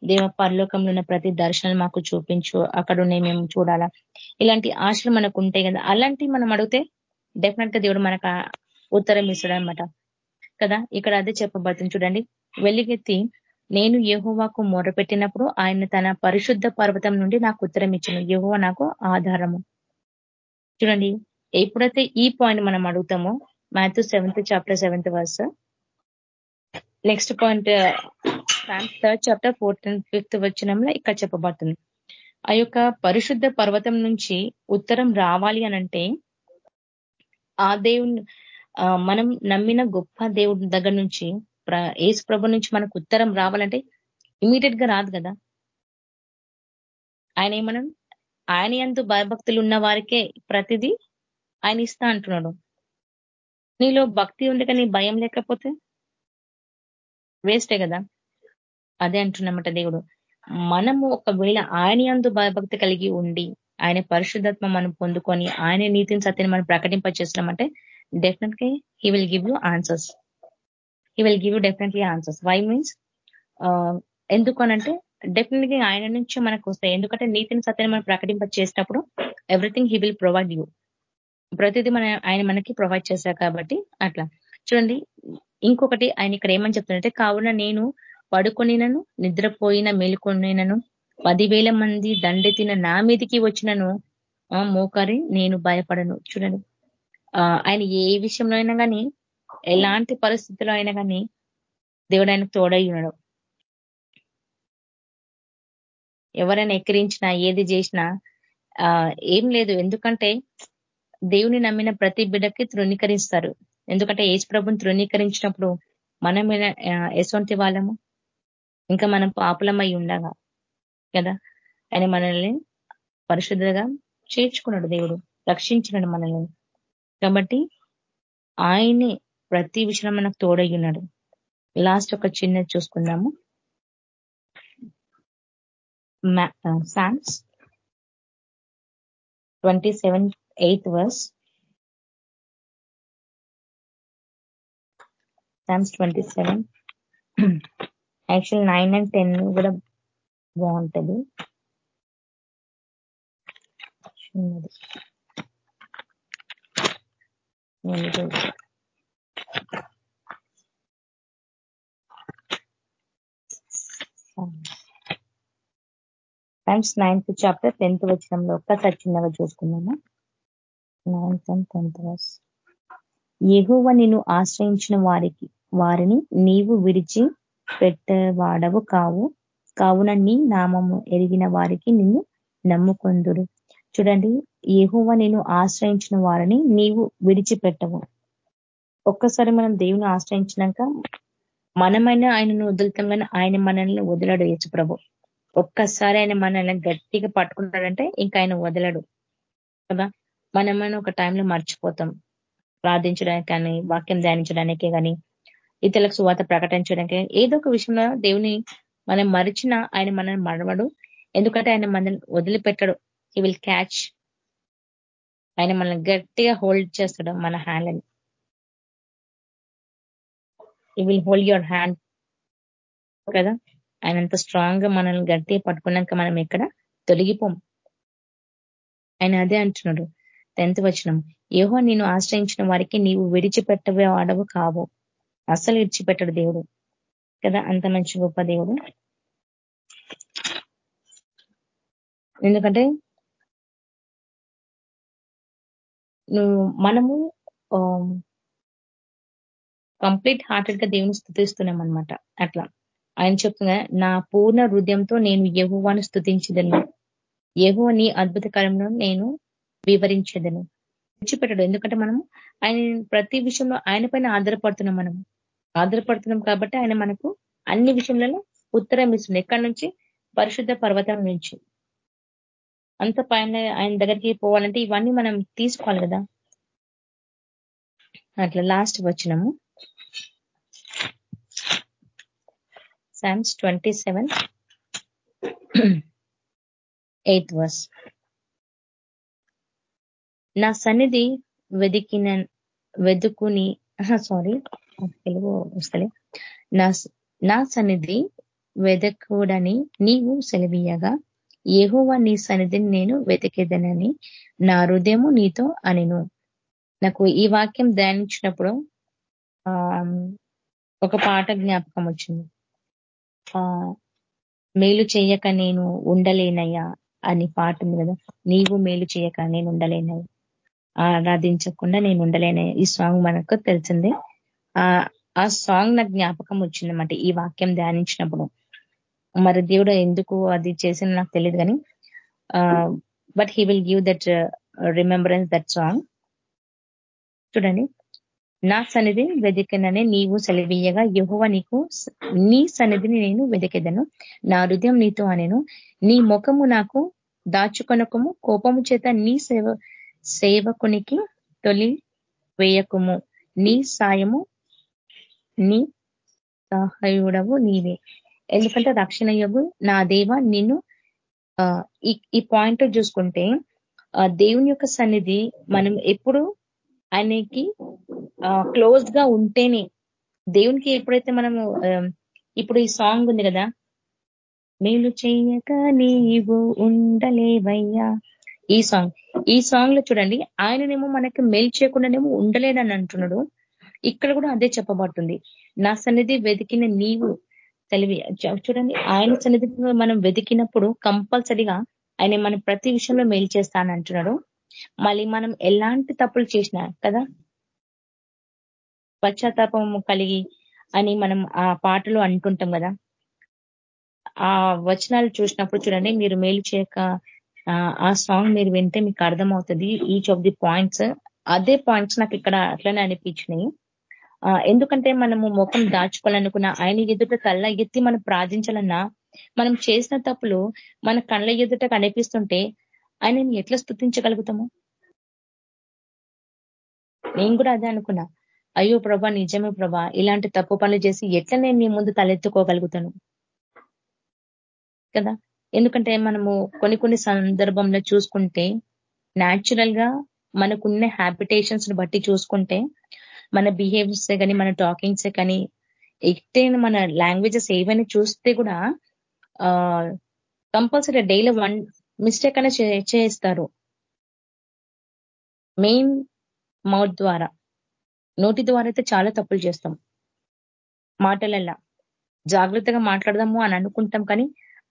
దేవ పరలోకంలో ఉన్న ప్రతి దర్శనం మాకు చూపించు. అక్కడ ఉన్నాయి మేము చూడాలా. ఇలాంటి ఆశలు మనకు ఉంటాయి కదా. అలాంటివి మనం అడిగితే డెఫినెట్గా దేవుడు మనకు ఉత్తరం ఇస్తాడనమాట కదా? ఇక్కడ అదే చెప్పబడుతుంది. చూడండి. వెలిగెత్తి నేను యహోవాకు మొరపెట్టినప్పుడు ఆయన తన పరిశుద్ధ పర్వతం నుండి నాకు ఉత్తరం ఇచ్చిన యహోవ నాకు ఆధారము. చూడండి. ఎప్పుడైతే ఈ పాయింట్ మనం అడుగుతామో Matthew seventh chapter seventh verse next point third chapter fourth and fifth వచ్చినంలో ఇక్కడ చెప్పబడుతుంది. ఆ యొక్క పరిశుద్ధ పర్వతం నుంచి ఉత్తరం రావాలి అనంటే ఆ దేవుని మనం నమ్మిన గొప్ప దేవుడి దగ్గర నుంచి ఏసు ప్రభు నుంచి మనకు ఉత్తరం రావాలంటే ఇమీడియట్గా రాదు కదా. ఆయన ఏమనం ఆయన ఎందు భయభక్తులు ఉన్న వారికే ప్రతిదీ ఆయన ఇస్తా అంటున్నాడు. నీలో భక్తి ఉంది కానీ భయం లేకపోతే వేస్టే కదా. అదే అంటున్నమాట దేవుడు. మనము ఒకవేళ ఆయన అందు భయభక్తి కలిగి ఉండి ఆయన పరిశుద్ధత్వం మనం పొందుకొని ఆయన నీతిని సత్యని మనం ప్రకటింప చేసినామంటే definitely he will give you answers he will give you definitely answers why means ఎందుకు అనంటే డెఫినెట్లీ ఆయన నుంచి మనకు వస్తాయి. ఎందుకంటే నీతిని సత్యాన్ని మనం ప్రకటింప చేసినప్పుడు everything he will provide you ప్రతిదీ మన ఆయన మనకి ప్రొవైడ్ చేశారు కాబట్టి అట్లా. చూడండి ఇంకొకటి ఆయన ఇక్కడ ఏమని చెప్తుందంటే కావున నేను పడుకొనినను నిద్రపోయిన మేలుకొనినను పదివేల మంది దండెత్తిన నా మీదికి వచ్చినను మోకరి నేను భయపడను. చూడండి. ఆయన ఏ విషయంలో అయినా కానీ ఎలాంటి పరిస్థితిలో అయినా కానీ దేవుడు ఆయన తోడై ఉన్నాడు. ఎవరైనా ఎక్కిరించినా ఏది చేసినా ఏం లేదు. ఎందుకంటే దేవుని నమ్మిన ప్రతి బిడ్డకి తృణీకరిస్తారు. ఎందుకంటే ఏజ్ ప్రభుని తృణీకరించినప్పుడు మనం ఎసొంటి వాళ్ళము? ఇంకా మనం పాపులమై ఉండగా కదా? ఆయన మనల్ని పరిశుద్ధగా చేర్చుకున్నాడు దేవుడు రక్షించినాడు మనల్ని. కాబట్టి ఆయనే ప్రతి విషయం మనకు తోడై ఉన్నాడు. లాస్ట్ ఒక చిన్నది చూసుకుందాము. Psalms twenty seven eighth verse. Psalms twenty seven. Actual nine and ten కూడా బాగుంటుంది. చిన్నది. టైమ్స్ నైన్త్ చాప్టర్ టెన్త్ వచ్చినంలో ఒక్కసారి చిన్నగా చూసుకున్నాము నైన్త్ అండ్ టెన్త్ వర్స్. ఎగువ నిన్ను ఆశ్రయించిన వారికి వారిని నీవు విడిచి పెట్టవాడవు కావు. కావున నీ నామము ఎరిగిన వారికి నిన్ను నమ్ముకొందురు. చూడండి ఏహోవ నేను ఆశ్రయించిన వారిని నీవు విడిచిపెట్టవు. ఒక్కసారి మనం దేవుని ఆశ్రయించినాక మనమైనా ఆయనను వదులుతాం కానీ ఆయన మనల్ని వదలడు యేసు ప్రభు. ఒక్కసారి ఆయన మనల్ని గట్టిగా పట్టుకున్నాడంటే ఇంకా ఆయన వదలడు. కదా? మనమైనా ఒక టైంలో మర్చిపోతాం. ప్రార్థించడానికి కానీ వాక్యం ధ్యానించడానికే కానీ ఇతరులకు సువాత ప్రకటించడానికి. ఏదో ఒక విషయంలో దేవుని మనం మరిచిన ఆయన మనల్ని మరవడు. ఎందుకంటే ఆయన మనల్ని వదిలిపెట్టడు. హీ విల్ క్యాచ్ ఆయన మనల్ని గట్టిగా హోల్డ్ చేస్తాడు మన హ్యాండ్ని ఈ విల్ హోల్డ్ యువర్ హ్యాండ్ కదా? ఆయన అంత స్ట్రాంగ్గా మనల్ని గట్టిగా పట్టుకున్నాక మనం ఇక్కడ తొలగిపోం. ఆయన అదే అంటున్నాడు. టెన్త్ వచ్చినం ఏహో నేను ఆశ్రయించిన వారికి నీవు విడిచిపెట్టవే ఆడవు కావు. అసలు విడిచిపెట్టడు దేవుడు. కదా? అంత మంచి గొప్ప దేవుడు. ఎందుకంటే నువ్వు మనము కంప్లీట్ హార్టెడ్గా దేవుని స్థుతిస్తున్నాం అనమాట అట్లా. ఆయన చెప్తున్నా నా పూర్ణ హృదయంతో నేను యహువాను స్థుతించదను. యహువ నీ అద్భుత కాలంలో నేను వివరించేదను. విడిచిపెట్టడు. ఎందుకంటే మనం ఆయన ప్రతి విషయంలో ఆయన పైన ఆధారపడుతున్నాం మనం ఆధారపడుతున్నాం కాబట్టి ఆయన మనకు అన్ని విషయంలో ఉత్తరం ఇస్తుంది. ఎక్కడి నుంచి? పరిశుద్ధ పర్వతం నుంచి. అంత పైన ఆయన దగ్గరికి పోవాలంటే ఇవన్నీ మనం తీసుకోవాలి కదా. అట్లా లాస్ట్ వచ్చినము Psalms twenty seven eighth verse నా సన్నిధి వెదికిన వెదుకుని సారీ తెలుగు వస్తలే. నా నా సన్నిధి వెదకూడని నీవు సెలవీయగా. ఏహోవా నీ సన్నిధిని నేను వెతికేదనని నా హృదయము నీతో అనిను. నాకు ఈ వాక్యం ధ్యానించినప్పుడు ఒక పాట జ్ఞాపకం వచ్చింది. మేలు చేయక నేను ఉండలేనయ్యా అని పాట ఉంది కదా. నీవు మేలు చేయక నేను ఉండలేనయ్యా. ఆరాధించకుండా నేను ఉండలేనయ్యా. ఈ సాంగ్ మనకు తెలిసిందే. ఆ సాంగ్ నాకు జ్ఞాపకం వచ్చిందన్నమాట. ఈ వాక్యం ధ్యానించినప్పుడు. మరి దేవుడు ఎందుకు అది చేసిన నాకు తెలియదు కానీ but he will give that remembrance that song చూడండి. నా సన్నిధి వెతికనని నీవు సెలవీయగా. యహువ నీకు నీ సన్నిధిని నేను వెతికేదను నా హృదయం నీతో అనేను. నీ ముఖము నాకు దాచుకొనకము. కోపము చేత నీ సేవ సేవకునికి తొలి వేయకము నీ సాయము నీ సహాయుడవు నీవే. ఎందుకంటే రక్షణ యోగు నా దేవ నిన్ను ఈ పాయింట్ చూసుకుంటే దేవుని యొక్క సన్నిధి మనం ఎప్పుడు ఆయనకి క్లోజ్గా ఉంటేనే దేవునికి ఎప్పుడైతే మనము ఇప్పుడు ఈ సాంగ్ ఉంది కదా మేలు చెయ్యక నీవు ఉండలేవయ్యా ఈ సాంగ్. ఈ సాంగ్లో చూడండి ఆయననేమో మనకి మేలు చేయకుండానేమో ఉండలేనని అంటున్నాడు. ఇక్కడ కూడా అదే చెప్పబడుతుంది. నా సన్నిధి వెతికిన నీవు తెలివి. చూడండి ఆయన సన్నిధి మనం వెతికినప్పుడు కంపల్సరిగా ఆయన మనం ప్రతి విషయంలో మేలు చేస్తానంటున్నాడు. మళ్ళీ మనం ఎలాంటి తప్పులు చేసినా కదా పశ్చాత్తాపం కలిగి అని మనం ఆ పాటలు అంటుంటాం కదా ఆ వచనాలు చూసినప్పుడు చూడండి మీరు మేలు చేయక ఆ సాంగ్ మీరు వింటే మీకు అర్థమవుతుంది. ఈచ్ ఆఫ్ ది పాయింట్స్ అదే పాయింట్స్ నాకు ఇక్కడ అట్లనే అనిపించినాయి. ఎందుకంటే మనము ముఖం దాచుకోవాలనుకున్న ఆయన ఎదుట కళ్ళ ఎత్తి మనం ప్రార్థించాలన్నా మనం చేసిన తప్పులు మన కళ్ళ ఎదుట కనిపిస్తుంటే ఆయనని ఎట్లా స్థుతించగలుగుతాము? నేను కూడా అదే అనుకున్నా. అయ్యో ప్రభా నిజమే ప్రభా ఇలాంటి తప్పు పనులు చేసి ఎట్లా నేను నీ ముందు తలెత్తుకోగలుగుతాను? కదా? ఎందుకంటే మనము కొన్ని కొన్ని సందర్భంలో చూసుకుంటే న్యాచురల్గా మనకున్న హ్యాబిటేషన్స్ బట్టి చూసుకుంటే మన బిహేవియర్స్ కానీ మన టాకింగ్స్ కానీ ఎక్టైన మన లాంగ్వేజెస్ ఏవైనా చూస్తే కూడా కంపల్సరీ డైలీ వన్ మిస్టేక్ అనే చేస్తారు మెయిన్ మౌత్ ద్వారా. నోటి ద్వారా అయితే చాలా తప్పులు చేస్తాం. మాటలల్లా. జాగ్రత్తగా మాట్లాడదాము అని అనుకుంటాం కానీ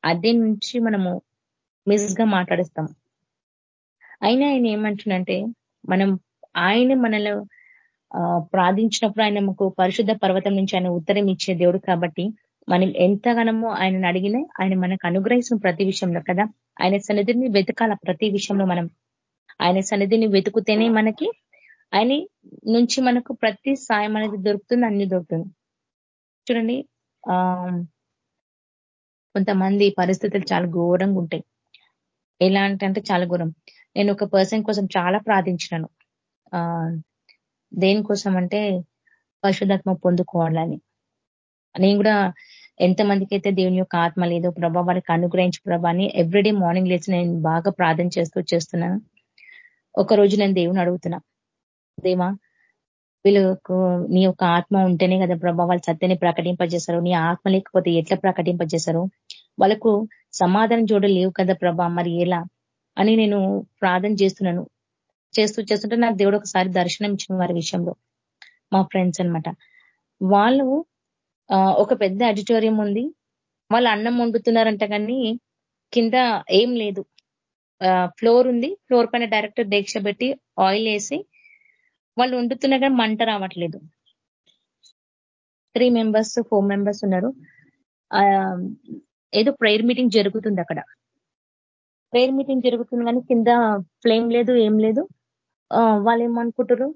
అదే నుంచి మనము మిస్గా మాట్లాడిస్తాం. అయినా ఆయన ఏమంటున్నంటే మనం ఆయన మనలో ప్రార్థించినప్పుడు ఆయన మాకు పరిశుద్ధ పర్వతం నుంచి ఆయన ఉత్తరం ఇచ్చే దేవుడు కాబట్టి మనం ఎంతగానమో ఆయనను అడిగినా ఆయన మనకు అనుగ్రహించిన ప్రతి విషయంలో కదా? ఆయన సన్నిధిని వెతకాల ప్రతి విషయంలో మనం. ఆయన సన్నిధిని వెతుకుతేనే మనకి ఆయన నుంచి మనకు ప్రతి సాయం అనేది దొరుకుతుంది అన్ని దొరుకుతుంది. చూడండి ఆ కొంతమంది పరిస్థితులు చాలా ఘోరంగా ఉంటాయి. ఎలా అంటే చాలా ఘోరం. నేను ఒక పర్సన్ కోసం చాలా ప్రార్థించినాను. ఆ దేనికోసం అంటే పరిశుధాత్మ పొందుకోవాలని. నేను కూడా ఎంతమందికైతే అయితే దేవుని యొక్క ఆత్మ లేదో ప్రభా వారికి అనుగ్రహించి ప్రభా అని ఎవ్రీడే మార్నింగ్ లేచి నేను బాగా ప్రార్థన చేస్తూ చేస్తున్నాను ఒక రోజు నేను దేవుని అడుగుతున్నా. దేవా వీళ్ళకు నీ యొక్క ఆత్మ ఉంటేనే కదా ప్రభా వాళ్ళు సత్యని ప్రకటింపజేశారు. నీ ఆత్మ లేకపోతే ఎట్లా ప్రకటింపజేశారు? వాళ్ళకు సమాధానం చూడలేవు కదా ప్రభా మరి ఎలా అని నేను ప్రార్థన చేస్తున్నాను. చేస్తూ చేస్తుంటే నాకు దేవుడు ఒకసారి దర్శనం ఇచ్చిన వారి విషయంలో మా ఫ్రెండ్స్ అనమాట వాళ్ళు ఒక పెద్ద ఆడిటోరియం ఉంది. వాళ్ళు అన్నం వండుతున్నారంట కానీ కింద ఏం లేదు. ఫ్లోర్ ఉంది. ఫ్లోర్ పైన డైరెక్ట్ దీక్ష పెట్టి ఆయిల్ వేసి వాళ్ళు వండుతున్నా కానీ మంట రావట్లేదు. త్రీ మెంబర్స్ ఫోర్ మెంబర్స్ ఉన్నారు. ఏదో ప్రేయర్ మీటింగ్ జరుగుతుంది అక్కడ. ప్రేయర్ మీటింగ్ జరుగుతుంది కానీ కింద ఫ్లేమ్ లేదు ఏం లేదు. వాళ్ళు ఏమనుకుంటారు?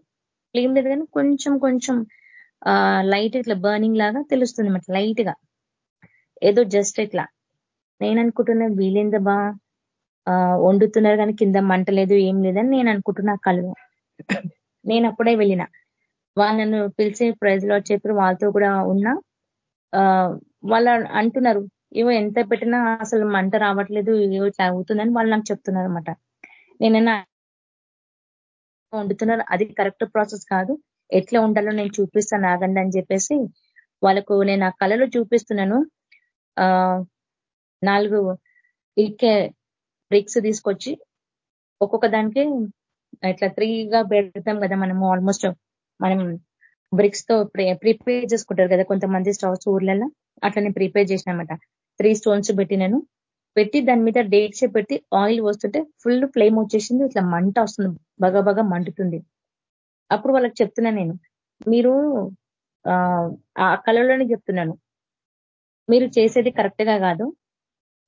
ఫ్లేమ్ లేదు కానీ కొంచెం కొంచెం లైట్ ఇట్లా బర్నింగ్ లాగా తెలుస్తుంది అనమాట లైట్గా. ఏదో జస్ట్ ఇట్లా. నేను అనుకుంటున్నా వీలేంద బా వండుతున్నారు కానీ కింద మంట లేదు ఏం లేదని నేను అనుకుంటున్నా కలువ. నేను అప్పుడే వెళ్ళిన. వాళ్ళు నన్ను పిలిచి ప్రైజ్లో చెప్పి వాళ్ళతో కూడా ఉన్నా. వాళ్ళు అంటున్నారు ఇవో ఎంత పెట్టినా అసలు మంట రావట్లేదు ఏవో ఇట్లా అవుతుందని వాళ్ళు నాకు చెప్తున్నారు అనమాట నేనైనా వండుతున్నారు అది కరెక్ట్ ప్రాసెస్ కాదు. ఎట్లా ఉండాలో నేను చూపిస్తాను ఆగండి అని చెప్పేసి వాళ్ళకు నేను ఆ కళలు చూపిస్తున్నాను. ఆ నాలుగు ఇకే బ్రిక్స్ తీసుకొచ్చి ఒక్కొక్క దానికి ఇట్లా త్రీగా పెడతాం కదా మనము ఆల్మోస్ట్ మనం బ్రిక్స్తో ప్రిపేర్ చేసుకుంటారు కదా కొంతమంది స్టవ్స్ ఊర్లలో అట్లా ప్రిపేర్ చేసినమాట త్రీ స్టోన్స్ పెట్టినాను. పెట్టి దాని మీద డేట్స్ పెట్టి ఆయిల్ వస్తుంటే ఫుల్ ఫ్లేమ్ వచ్చేసింది. ఇట్లా మంట వస్తుంది. బాగా బాగా మంటుతుంది. అప్పుడు వాళ్ళకి చెప్తున్నా నేను మీరు ఆ కళలోనే చెప్తున్నాను. మీరు చేసేది కరెక్ట్గా కాదు.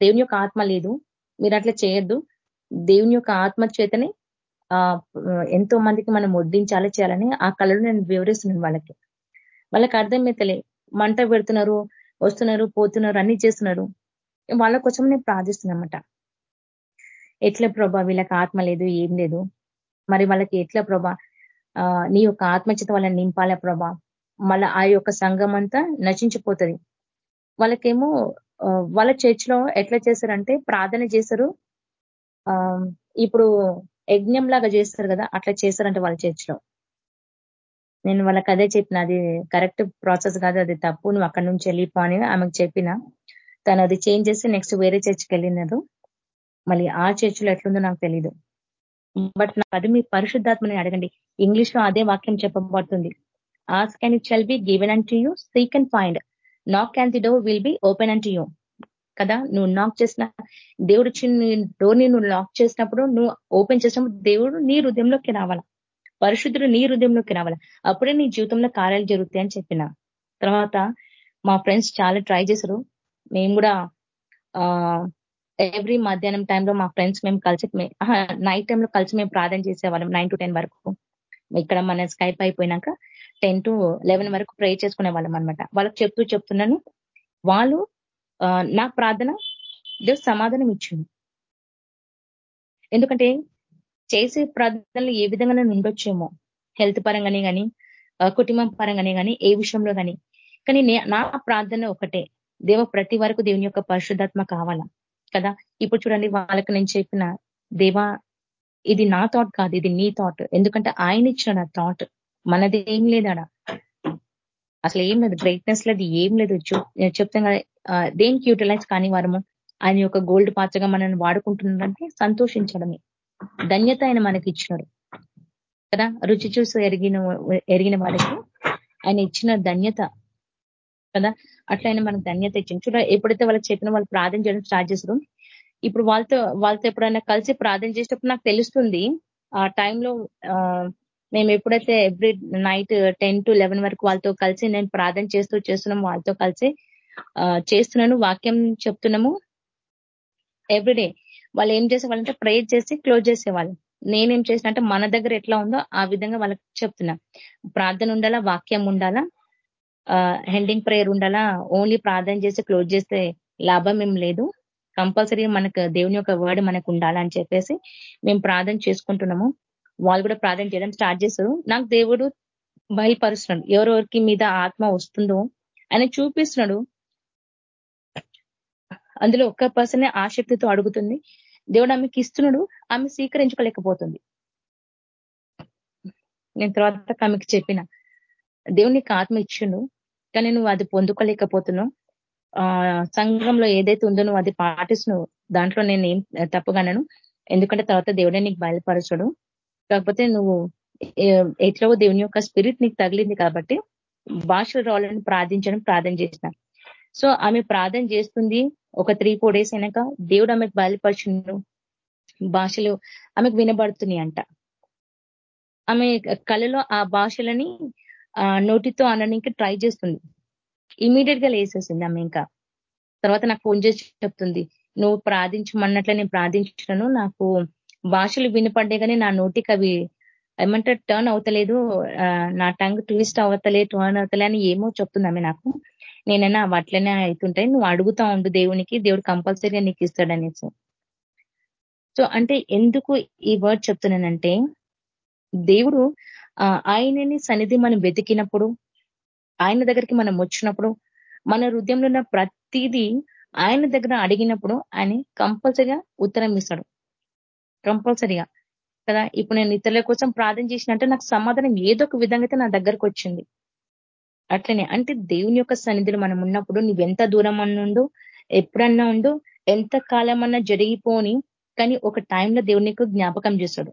దేవుని యొక్క ఆత్మ లేదు. మీరు అట్లా చేయొద్దు. దేవుని యొక్క ఆత్మ చేతనే ఎంతో మందికి మనం వడ్డించాలి చేయాలని ఆ కళలు నేను వివరిస్తున్నాను వాళ్ళకి. వాళ్ళకి అర్థమైతలే మంట పెడుతున్నారు. వస్తున్నారు పోతున్నారు అన్ని చేస్తున్నారు. వాళ్ళ కోసం నేను ప్రార్థిస్తున్నమాట. ఎట్లా ప్రభా వీళ్ళకి ఆత్మ లేదు ఏం లేదు. మరి వాళ్ళకి ఎట్లా ప్రభా? నీ యొక్క ఆత్మచిత వాళ్ళని నింపాల ప్రభా? మళ్ళా ఆ యొక్క సంఘం అంతా నశించిపోతుంది. వాళ్ళకేమో వాళ్ళ చర్చిలో ఎట్లా చేశారంటే ప్రార్థన చేశారు ఇప్పుడు యజ్ఞం లాగా చేస్తారు కదా అట్లా చేశారంటే వాళ్ళ చర్చిలో. నేను వాళ్ళకి అదే చెప్పిన అది కరెక్ట్ ప్రాసెస్ కాదు అది తప్పు నువ్వు అక్కడి నుంచి వెళ్ళిపో అని ఆమెకు చెప్పిన. తను అది చేంజ్ చేసి నెక్స్ట్ వేరే చర్చ్కి వెళ్ళినారు మళ్ళీ ఆ చర్చిలో ఎట్లుందో నాకు తెలీదు. బట్ నాకు అది మీ పరిశుద్ధాత్మని అడగండి. ఇంగ్లీష్లో అదే వాక్యం చెప్పబడుతుంది. Ask can it shall be given and to you seek and find knock can the door will be open and to you కదా? నువ్వు నాక్ చేసిన దేవుడు చిన్న డోర్ని నువ్వు లాక్ చేసినప్పుడు నువ్వు ఓపెన్ చేసినప్పుడు దేవుడు నీ హృదయంలోకి రావాలా? పరిశుద్ధుడు నీ హృదయంలోకి రావాలి అప్పుడే నీ జీవితంలో కార్యాలు జరుగుతాయి అని చెప్పిన. తర్వాత మా ఫ్రెండ్స్ చాలా ట్రై చేశారు. మేము కూడా ఎవ్రీ మధ్యాహ్నం టైంలో మా ఫ్రెండ్స్ మేము కలిసి నైట్ టైంలో కలిసి మేము ప్రార్థన చేసేవాళ్ళం నైన్ టు టెన్ వరకు. ఇక్కడ మన స్కైప్ అయిపోయినాక టెన్ టు లెవెన్ వరకు ప్రే చేసుకునే వాళ్ళం అనమాట వాళ్ళకి చెప్తూ చెప్తున్నాను వాళ్ళు నా ప్రార్థన దేవుడు సమాధానం ఇచ్చింది ఎందుకంటే చేసే ప్రార్థనలు ఏ విధంగా ఉండొచ్చేమో. హెల్త్ పరంగానే కానీ కుటుంబం పరంగానే కానీ ఏ విషయంలో కానీ కానీ నా ప్రార్థన ఒకటే. దేవ ప్రతి వరకు దేవుని యొక్క పరిశుద్ధాత్మ కావాలా? కదా? ఇప్పుడు చూడండి వాళ్ళకి నేను చెప్పిన దేవా ఇది నా థాట్ కాదు ఇది నీ థాట్ ఎందుకంటే ఆయన ఇచ్చిన నా థాట్ మనది ఏం లేదాడ? అసలు ఏం లేదు గ్రైట్నెస్ లేదు ఏం లేదు. చెప్తాం దేనికి యూటిలైజ్ కాని వారము ఆయన యొక్క గోల్డ్ పాత్రగా మనల్ని వాడుకుంటున్నారంటే సంతోషించడమే. ధన్యత ఆయన మనకి ఇచ్చినాడు కదా? రుచి చూసి ఎరిగిన ఎరిగిన వాళ్ళకి ఆయన ఇచ్చిన ధన్యత. కదా? అట్లా ఆయన మనకు ధన్యత ఇచ్చింది చూడ ఎప్పుడైతే వాళ్ళకి చెప్పిన వాళ్ళు ప్రార్థన చేయడం స్టార్ట్ చేస్తారు ఇప్పుడు వాళ్ళతో వాళ్ళతో ఎప్పుడైనా కలిసి ప్రార్థన చేసేటప్పుడు నాకు తెలుస్తుంది ఆ టైంలో మేము ఎప్పుడైతే every night ten to eleven వరకు వాళ్ళతో కలిసి నేను ప్రార్థన చేస్తూ చేస్తున్నాము వాళ్ళతో కలిసి చేస్తున్నాను వాక్యం చెప్తున్నాము. ఎవ్రీడే వాళ్ళు ఏం చేసేవాళ్ళంటే ప్రేయర్ చేసి క్లోజ్ చేసేవాళ్ళు. నేనేం చేసినట్టే మన దగ్గర ఎట్లా ఉందో ఆ విధంగా వాళ్ళకి చెప్తున్నా. ప్రార్థన ఉండాలా వాక్యం ఉండాలా హెండింగ్ ప్రేయర్ ఉండాలా ఓన్లీ ప్రార్థన చేసి క్లోజ్ చేస్తే లాభం ఏం లేదు. కంపల్సరీ మనకు దేవుని యొక్క వర్డ్ మనకు ఉండాలని చెప్పేసి మేము ప్రార్థన చేసుకుంటున్నాము. వాళ్ళు కూడా ప్రార్థన చేయడం స్టార్ట్ చేశారు. నాకు దేవుడు బయలుపరుస్తున్నాడు. ఎవరెవరికి మీద ఆత్మ వస్తుందో ఆయన చూపిస్తున్నాడు. అందులో ఒక్క పర్సనే ఆసక్తితో అడుగుతుంది. దేవుడు ఆమెకి ఇస్తున్నాడు ఆమె స్వీకరించుకోలేకపోతుంది. నేను తర్వాత ఆమెకి చెప్పిన దేవునికి ఆత్మ ఇచ్చిండు కానీ నువ్వు అది పొందుకోలేకపోతున్నావు. ఆ సంఘంలో ఏదైతే ఉందో నువ్వు అది పాటిస్తున్నావు దాంట్లో నేను ఏం తప్పగలను ఎందుకంటే తర్వాత దేవుడే నీకు బయలుపరచడు. కాకపోతే నువ్వు ఎట్లా దేవుని యొక్క స్పిరిట్ నీకు తగిలింది కాబట్టి భాషలు రావాలని ప్రార్థించడం ప్రార్థన చేసిన. సో ఆమె ప్రార్థన చేస్తుంది ఒక త్రీ ఫోర్ డేస్ అయినాక దేవుడు ఆమెకు బయలుపరిచిండు. భాషలు ఆమెకు వినబడుతున్నాయి అంట. ఆమె కళలో ఆ భాషలని నోటితో అనడానికి ట్రై చేస్తుంది. ఇమీడియట్గా లేసేసింది ఆమె ఇంకా. తర్వాత నాకు ఫోన్ చేసి చెప్తుంది నువ్వు ప్రార్థించమన్నట్లే నేను ప్రార్థించను నాకు భాషలు వినపడ్డే కానీ నా నోటికి అవి ఏమంటే టర్న్ అవుతలేదు నా టంగ్ ట్విస్ట్ అవ్వతలే టర్న్ అవుతలే అని ఏమో చెప్తుంది ఆమె నాకు. నేనైనా అట్లనే అవుతుంటాయి నువ్వు అడుగుతా ఉండు దేవునికి దేవుడు కంపల్సరీగా నీకు ఇస్తాడనేసి సో అంటే ఎందుకు ఈ వర్డ్ చెప్తున్నానంటే దేవుడు ఆయనని సన్నిధి మనం వెతికినప్పుడు ఆయన దగ్గరికి మనం వచ్చినప్పుడు మన హృదయంలో ఉన్న ప్రతిదీ ఆయన దగ్గర అడిగినప్పుడు ఆయన కంపల్సరిగా ఉత్తరం ఇస్తాడు. కంపల్సరిగా కదా? ఇప్పుడు నేను ఇతరుల కోసం ప్రార్థన చేసినట్టే నాకు సమాధానం ఏదో ఒక విధంగా అయితే నా దగ్గరకు వచ్చింది. అట్లనే అంటే దేవుని యొక్క సన్నిధిలో మనం ఉన్నప్పుడు నువ్వెంత దూరం అన్నుండు ఎప్పుడన్నా ఉండు ఎంత కాలం అన్నా జరిగిపోని కానీ ఒక టైంలో దేవుని జ్ఞాపకం చేస్తాడు.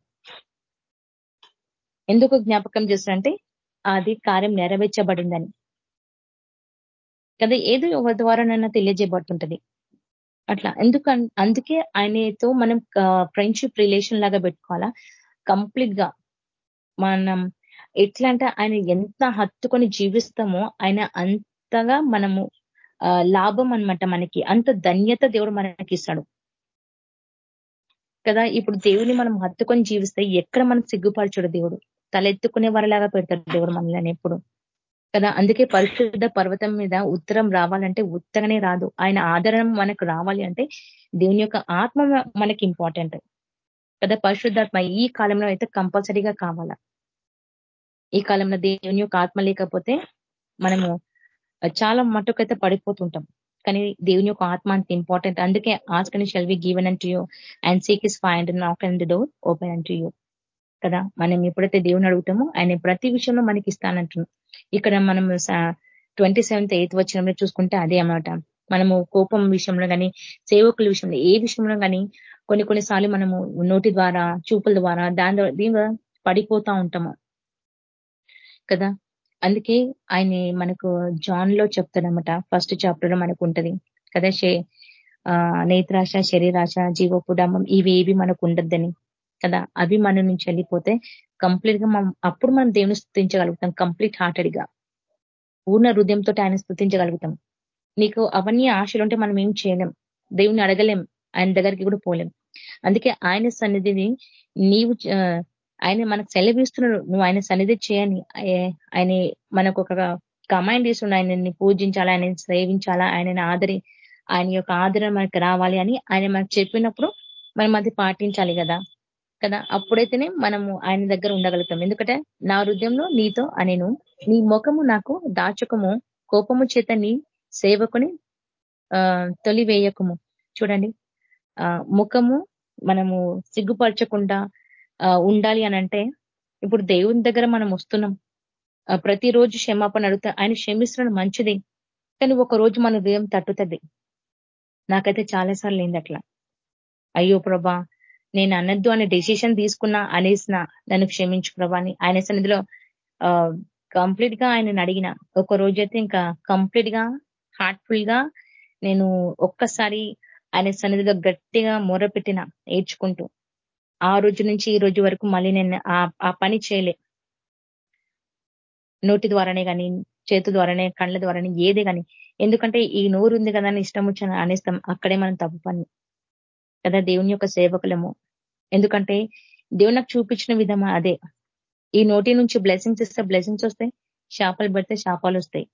ఎందుకు జ్ఞాపకం చేశాడంటే అది కార్యం నెరవేర్చబడిందని. కదా? ఏదో ఒక ద్వారానైనా తెలియజేయబడుతుంటది. అట్లా. ఎందుకు అందుకే ఆయనతో మనం ఫ్రెండ్షిప్ రిలేషన్ లాగా పెట్టుకోవాలా? కంప్లీట్గా మనం ఎట్లా అంటే ఆయన ఎంత హత్తుకొని జీవిస్తామో ఆయన అంతగా మనము లాభం అనమాట మనకి. అంత ధన్యత దేవుడు మనకి ఇస్తాడు కదా ఇప్పుడు దేవుని మనం హత్తుకొని జీవిస్తే ఎక్కడ మనం సిగ్గుపరచడు దేవుడు. తలెత్తుకునే వారిలాగా పెడతాడు దేవుడు మనల్ని ఎప్పుడు. కదా? అందుకే పరిశుద్ధ పర్వతం మీద ఉత్తరం రావాలంటే ఉత్తరనే రాదు. ఆయన ఆదరణ మనకు రావాలి అంటే దేవుని యొక్క ఆత్మ మనకి ఇంపార్టెంట్ కదా? పరిశుద్ధాత్మ ఈ కాలంలో అయితే కంపల్సరీగా కావాలా? ఈ కాలంలో దేవుని యొక్క ఆత్మ లేకపోతే మనము చాలా మట్టుకైతే పడిపోతుంటాం. కానీ దేవుని యొక్క ఆత్మ అంత ఇంపార్టెంట్ అందుకే ask shall be given and you and seek is find knock and door open and you కదా? మనం ఎప్పుడైతే దేవుని అడుగుతామో ఆయన ప్రతి విషయంలో మనకి ఇస్తానంటున్నాం ఇక్కడ మనం ట్వంటీ సెవెంత్ ఎయిత్ వచ్చిన చూసుకుంటే అదే అన్నమాట. మనము కోపం విషయంలో కానీ సేవకుల విషయంలో ఏ విషయంలో కానీ కొన్ని కొన్నిసార్లు మనము నోటి ద్వారా చూపుల ద్వారా దాని దీని పడిపోతా ఉంటాము. కదా? అందుకే ఆయన మనకు జాన్లో చెప్తాడనమాట ఫస్ట్ చాప్టర్లో మనకు ఉంటది. కదా? నేత్రాశ శరీరాశ జీవపుడామం ఇవి ఏవి మనకు ఉండద్దని. కదా? అవి మన నుంచి వెళ్ళిపోతే కంప్లీట్గా మనం అప్పుడు మనం దేవుని స్థుతించగలుగుతాం కంప్లీట్ హార్టెడ్గా పూర్ణ హృదయంతో ఆయన స్థుతించగలుగుతాం. నీకు అవన్నీ ఆశలు ఉంటే మనం ఏం చేయలేం. దేవుని అడగలేం. ఆయన దగ్గరికి కూడా పోలేం. అందుకే ఆయన సన్నిధిని నీవు ఆయన మనకు సెలవిస్తున్నాడు. నువ్వు ఆయన సన్నిధి చేయని ఆయన మనకు ఒక కమాండ్ ఇస్తుండు ఆయనని పూజించాలా? ఆయన సేవించాలా? ఆయనని ఆదరి ఆయన యొక్క ఆదరణ మనకు రావాలి అని ఆయన మనకు చెప్పినప్పుడు మనం అది పాటించాలి కదా? కదా? అప్పుడైతేనే మనము ఆయన దగ్గర ఉండగలుగుతాం. ఎందుకంటే నా హృదయంలో నీతో అనేను. నీ ముఖము నాకు దాచకము. కోపము చేత నీ సేవకుని తొలి వేయకము చూడండి. ముఖము మనము సిగ్గుపరచకుండా ఉండాలి అని అంటే ఇప్పుడు దేవుని దగ్గర మనం వస్తున్నాం. ప్రతిరోజు క్షమాపణ అడుగుతా ఆయన క్షమిస్తున్నాడు మంచిది. కానీ ఒక రోజు మన హృదయం తట్టుతుంది. నాకైతే చాలాసార్లు ఏంది అట్లా. అయ్యో ప్రభా నేను అనద్దు అనే డెసిషన్ తీసుకున్నా అనేసిన నన్ను క్షమించు ప్రభాని ఆయన సన్నిధిలో కంప్లీట్గా ఆయనను అడిగిన. ఒక రోజైతే ఇంకా కంప్లీట్గా హార్ట్ఫుల్గా నేను ఒక్కసారి ఆయన సన్నిధిలో గట్టిగా మొరపెట్టిన ఏడ్చుకుంటూ. ఆ రోజు నుంచి ఈ రోజు వరకు మళ్ళీ నేను ఆ పని చేయలే. నోటి ద్వారానే కానీ చేతి ద్వారానే కళ్ళ ద్వారానే ఏదే కానీ ఎందుకంటే ఈ నోరు ఉంది కదా అని ఇష్టం వచ్చిన అనేస్తాం. అక్కడే మనం తప్పు పని కదా దేవుని యొక్క సేవకులము. ఎందుకంటే దేవుడు నాకు చూపించిన విధం అదే. ఈ నోటి నుంచి బ్లెస్సింగ్స్ ఇస్తే బ్లెస్సింగ్స్ వస్తాయి శాపాలు పెడితే శాపాలు వస్తాయి.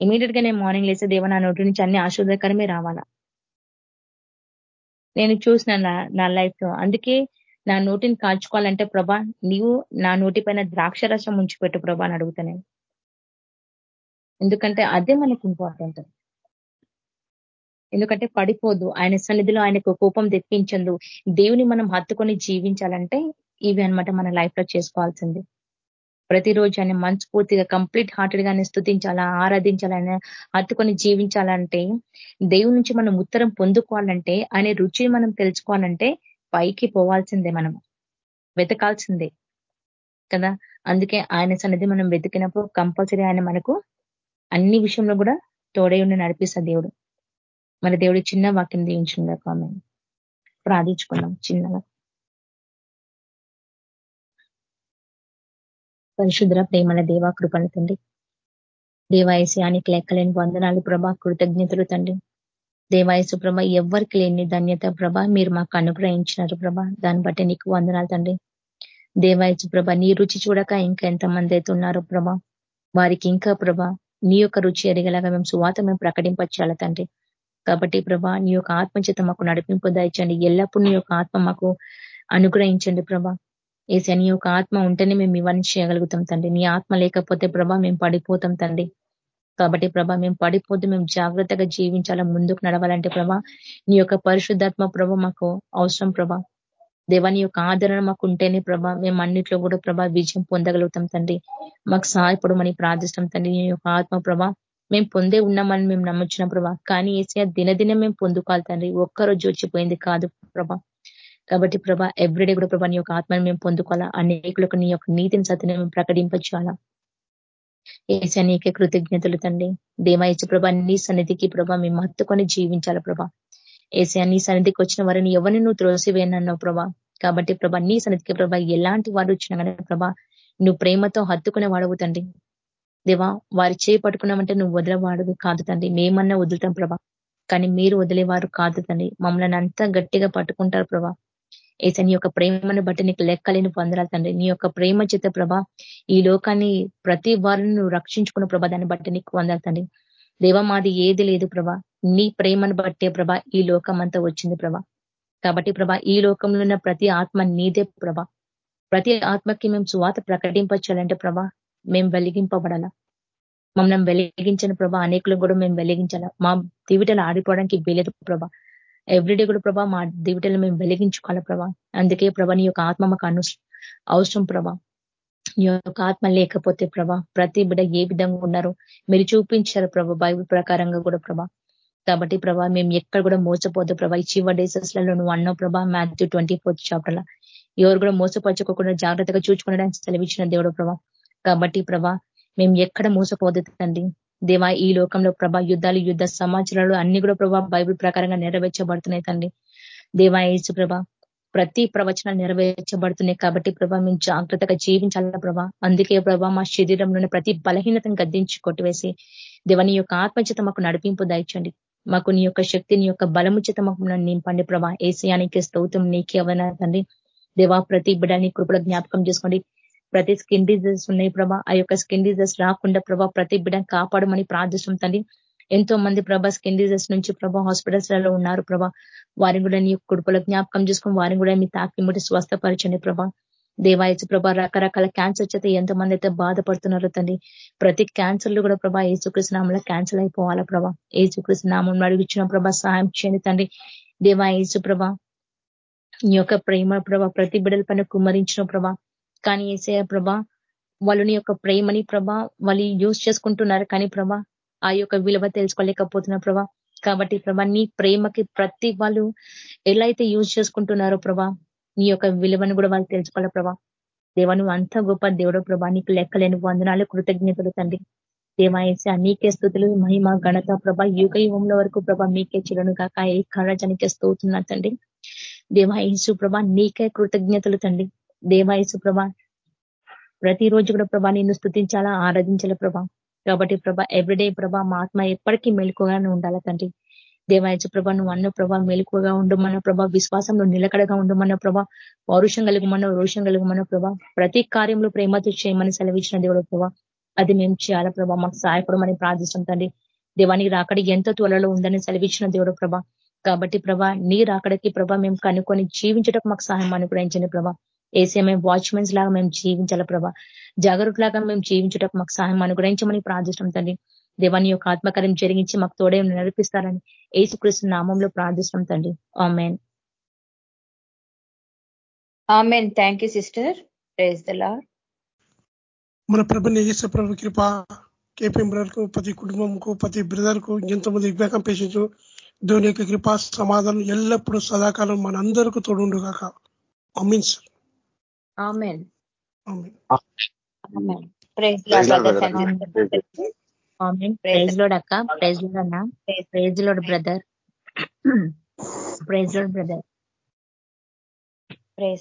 ఇమీడియట్గా నేను మార్నింగ్ లేసే దేవ నా నోటి నుంచి అన్ని ఆశీర్వదకరమే రావాలా? నేను చూసిన నా లైఫ్లో. అందుకే నా నోటిని కాల్చుకోవాలంటే ప్రభా నీవు నా నోటి పైన ద్రాక్ష రసం ఉంచిపెట్టు ప్రభా అని అడుగుతాను ఎందుకంటే అదే మనకు ఇంపార్టెంట్ ఎందుకంటే పడిపోదు. ఆయన సన్నిధిలో ఆయనకు కోపం తెప్పించదు. దేవుని మనం హత్తుకొని జీవించాలంటే ఇవి అనమాట మన లైఫ్లో చేసుకోవాల్సింది. ప్రతిరోజు ఆయన మనస్ఫూర్తిగా కంప్లీట్ హార్టెడ్ గానే స్థుతించాలా ఆరాధించాలని హత్తుకొని జీవించాలంటే దేవుడి నుంచి మనం ఉత్తరం పొందుకోవాలంటే ఆయన రుచిని మనం తెలుసుకోవాలంటే పైకి పోవాల్సిందే మనం. వెతకాల్సిందే. కదా? అందుకే ఆయన సన్నిధి మనం వెతికినప్పుడు కంపల్సరీ ఆయన మనకు అన్ని విషయంలో కూడా తోడై ఉండి నడిపిస్తా దేవుడు. మన దేవుడు చిన్న వాక్యం దీవించిందా కామె ప్రార్థించుకున్నాం చిన్నగా. పరిశుద్ర ప్రేమల దేవా కృపణ తండ్రి. దేవాయశానికి లెక్కలేని వందనాలు ప్రభా కృతజ్ఞతలు తండ్రి. దేవాయసు ప్రభ ఎవరికి లేని ధన్యత ప్రభ మీరు మాకు అనుగ్రహించినారు ప్రభ. దాన్ని బట్టి నీకు వందనాలు తండ్రి. దేవాయసు ప్రభ నీ రుచి చూడక ఇంకా ఎంతమంది అయితే ఉన్నారో ప్రభ. వారికి ఇంకా ప్రభ నీ యొక్క రుచి ఎరిగేలాగా మేము సువాత మేము ప్రకటింపచ్చాల తండ్రి. కాబట్టి ప్రభా నీ యొక్క ఆత్మచేత మాకు నడిపింపు దాయించండి. ఎల్లప్పుడూ నీ యొక్క ఆత్మ మాకు అనుగ్రహించండి ప్రభా. ఏసే నీ యొక్క ఆత్మ ఉంటేనే మేము ఇవన్నీ చేయగలుగుతాం తండ్రి. నీ ఆత్మ లేకపోతే ప్రభా మేము పడిపోతాం తండ్రి. కాబట్టి ప్రభా మేము పడిపోతే మేము జాగ్రత్తగా జీవించాలా ముందుకు నడవాలంటే ప్రభా నీ యొక్క పరిశుద్ధాత్మ ప్రభ మాకు అవసరం ప్రభా. దేవాని యొక్క ఆదరణ మాకు ఉంటేనే ప్రభా మేము అన్నిట్లో కూడా ప్రభా విజయం పొందగలుగుతాం తండ్రి. మాకు సహాయపడమని ప్రార్థిస్తాం తండ్రి. నీ యొక్క ఆత్మ ప్రభా మేము పొందే ఉన్నామని మేము నమ్మొచ్చిన ప్రభా. కానీ ఏసీ దినదినం మేము పొందుకోవాలి తండ్రి. ఒక్కరోజు వచ్చిపోయింది కాదు ప్రభా. కాబట్టి ప్రభా ఎవ్రీడే కూడా ప్రభా నీ యొక్క ఆత్మని మేము పొందుకోవాలా? అనేకులకు నీ యొక్క నీతిని సత్యని మేము ప్రకటించాలా ఏసా నీకే కృతజ్ఞతలు తండ్రి. దేవాయచ ప్రభా నీ సన్నిధికి ప్రభా మేము హత్తుకొని జీవించాల ప్రభా? ఏసా నీ సన్నిధికి వచ్చిన వారిని ఎవరిని నువ్వు త్రోసివేనన్నావు ప్రభా? కాబట్టి ప్రభా నీ సన్నిధికి ప్రభా ఎలాంటి వారు వచ్చినా కానీ ప్రభా నువ్వు ప్రేమతో హత్తుకునే వాడవు తండ్రి. దేవా వారి చేయి పట్టుకున్నామంటే నువ్వు వదలవాడు కాదు తండ్రి. మేమన్నా వదులుతాం ప్రభా. కానీ మీరు వదిలేవారు కాదు తండ్రి. మమ్మల్ని అంతా గట్టిగా పట్టుకుంటారు ప్రభా. ఏస నీ యొక్క ప్రేమను బట్టి నీకు లెక్కలేని పొందరాలు తండ్రి. నీ యొక్క ప్రేమ చేత ప్రభా ఈ లోకాన్ని ప్రతి వారిని నువ్వు రక్షించుకున్న ప్రభా దాన్ని బట్టి నీకు పొందాలి తండ్రి. దేవ మాది ఏది లేదు ప్రభా. నీ ప్రేమను బట్టే ప్రభా ఈ లోకం అంతా వచ్చింది ప్రభా. కాబట్టి ప్రభా ఈ లోకంలో ఉన్న ప్రతి ఆత్మ నీదే ప్రభా. ప్రతి ఆత్మకి మేము సువాత ప్రకటింపచ్చాలంటే ప్రభ మేము వెలిగింపబడాలా. మమ్మల్ని వెలిగించిన ప్రభా అనేకులు కూడా మేము వెలిగించాలా. మా దివిటలు ఆడిపోవడానికి వీలేదు ప్రభా. ఎవ్రీడే కూడా ప్రభా మా దివిటలు మేము వెలిగించుకోవాలా ప్రభా. అందుకే ప్రభా నీ యొక్క ఆత్మ మాకు అను అవసరం ప్రభా. నీ యొక్క ఆత్మ లేకపోతే ప్రభా ప్రతి బిడ్డ ఏ విధంగా ఉన్నారో మీరు చూపించారు ప్రభా బైబుల్ ప్రకారంగా కూడా ప్రభా. కాబట్టి ప్రభా మేము ఎక్కడ కూడా మోసపోద్దు ప్రభా. ఈ చివరి డేసెస్లలో నువ్వు అన్నావు ప్రభా మ్యాథ్యూ ట్వంటీ ఫోర్త్ చాప్టర్ ఎవరు కూడా మోసపరచుకోకుండా జాగ్రత్తగా చూచుకునడానికి సెలవిచ్చిన దేవుడు ప్రభా. కాబట్టి ప్రభా మేము ఎక్కడ మోసపోదు తండ్రి. దేవా ఈ లోకంలో ప్రభా యుద్ధాలు యుద్ధ సమాచారాలు అన్ని కూడా ప్రభా బైబిల్ ప్రకారంగా నెరవేర్చబడుతున్నాయి తండ్రి. దేవా ఏసు ప్రభా ప్రతి ప్రవచనాలు నెరవేర్చబడుతున్నాయి కాబట్టి ప్రభా మేము జాగ్రత్తగా జీవించాల ప్రభా. అందుకే ప్రభా మా శరీరంలోని ప్రతి బలహీనతను గద్దించి కొట్టివేసి దేవని యొక్క ఆత్మచేత మాకు నడిపింపు దాయించండి. మాకు నీ యొక్క శక్తి నీ యొక్క బలము చేత మాకు నింపండి ప్రభా. ఏసియానికి స్తౌతం నీకే అవనా తండ్రి. దేవా ప్రతి బిడ్డని కృపలో జ్ఞాపకం చేసుకోండి. ప్రతి స్కిన్ డిజీజెస్ ఉన్నాయి ప్రభా. ఆ యొక్క స్కిన్ డిజీజెస్ రాకుండా ప్రభా ప్రతి బిడ్డను కాపాడమని ప్రార్థిస్తుంది తండ్రి ఎంతో మంది ప్రభా స్కిన్ డిజీజెస్ నుంచి ప్రభా హాస్పిటల్స్లలో ఉన్నారు ప్రభా. వారిని కూడా నీ కుడుపుల జ్ఞాపకం చేసుకుని వారిని కూడా మీ తాకి ముట్టి స్వస్థపరచండి ప్రభా. దేవాయచు ప్రభా రకరకాల క్యాన్సర్ చేత ఎంతమంది అయితే బాధపడుతున్నారో తండ్రి ప్రతి క్యాన్సర్లు కూడా ప్రభా ఏసుకృష్ణ నామంలో క్యాన్సర్ అయిపోవాలా ప్రభా. ఏసుకృష్ణ నామం అడిగిచ్చిన ప్రభా సహాయం చేయండి తండ్రి దేవా ఏసు ప్రభా నీ యొక్క ప్రేమ ప్రభా ప్రతి బిడ్డల పైన కుమ్మరించిన ప్రభా. కానీ ఏసే ప్రభా వాళ్ళని యొక్క ప్రేమని ప్రభా వాళ్ళు యూజ్ చేసుకుంటున్నారు కానీ ప్రభా ఆ యొక్క విలువ తెలుసుకోలేకపోతున్నారు ప్రభా. కాబట్టి ప్రభా నీ ప్రేమకి ప్రతి వాళ్ళు ఎలా అయితే యూజ్ చేసుకుంటున్నారో ప్రభా నీ యొక్క విలువను కూడా వాళ్ళు తెలుసుకోవాలి ప్రభా. దేవను అంత గొప్ప దేవుడు ప్రభా నీకు లెక్కలేని వందనాలు కృతజ్ఞతలు తండ్రి. దేవాయస నీకే స్థుతులు మహిమ ఘనత ప్రభ యుగ యుగంలో వరకు ప్రభ మీకే చిరను కాక ఏ ఖరాజానికే స్తోతున్నా తండ్రి. దేవాయసు ప్రభ నీకే కృతజ్ఞతలు తండ్రి. దేవాయసు ప్రభ ప్రతిరోజు కూడా ప్రభా నిన్ను స్థుతించాలా ఆరాధించాల ప్రభా. కాబట్టి ప్రభా ఎవ్రీడే ప్రభా మా ఆత్మ ఎప్పటికీ మెలుకుగానే ఉండాలా తండ్రి. దేవాయచ ప్రభా నువ్వు అన్న ప్రభా మెలుకుగా ఉండమన్న ప్రభా విశ్వాసంలో నిలకడగా ఉండమన్న ప్రభా పౌరుషం కలుగుమన్న రోషం కలుగుమన్న ప్రభా ప్రతి కార్యంలో ప్రేమతో చేయమని సెలవిచ్చిన దేవుడు ప్రభా. అది మేము చేయాల ప్రభా మాకు సహాయపడమని ప్రార్థిస్తాం తండ్రి. దేవానికి రాకడ ఎంత త్వరలో ఉందని సెలవిచ్చిన దేవుడు ప్రభా. కాబట్టి ప్రభా నీ రాకడికి ప్రభా మేము కనుక్కొని జీవించటకు మాకు సహాయం అనుగ్రహించండి ప్రభా. ఏసే మేము వాచ్మెన్స్ లాగా మేము జీవించాల ప్రభా? జాగ్రత్తలాగా మేము జీవించటకు మాకు సహాయం అనుగ్రహించమని ప్రార్థిస్తాం తండ్రి. దేవాని యొక్క ఆత్మకార్యం జరిగించి మాకు తోడే నడిపిస్తారని ఏసుకృష్ణ నామంలో ప్రార్థిస్తాం తండ్రి. Amen. Amen. Thank you sister praise the lord మన ప్రభుని యేసు ప్రభు కృప కేపీఎం బ్రదర్కు ప్రతి కుటుంబంకు ప్రతి బ్రదర్కు ఎంతోమంది వివేకం పేషించు దేవుని యొక్క కృప సమాధానం ఎల్లప్పుడూ సదాకాలం మన అందరికీ తోడుండు కాక amen sir amen. Praise lord అక్క. ప్రైజ్ లోడ్ అన్న. Praise lord brother praise lord brother praise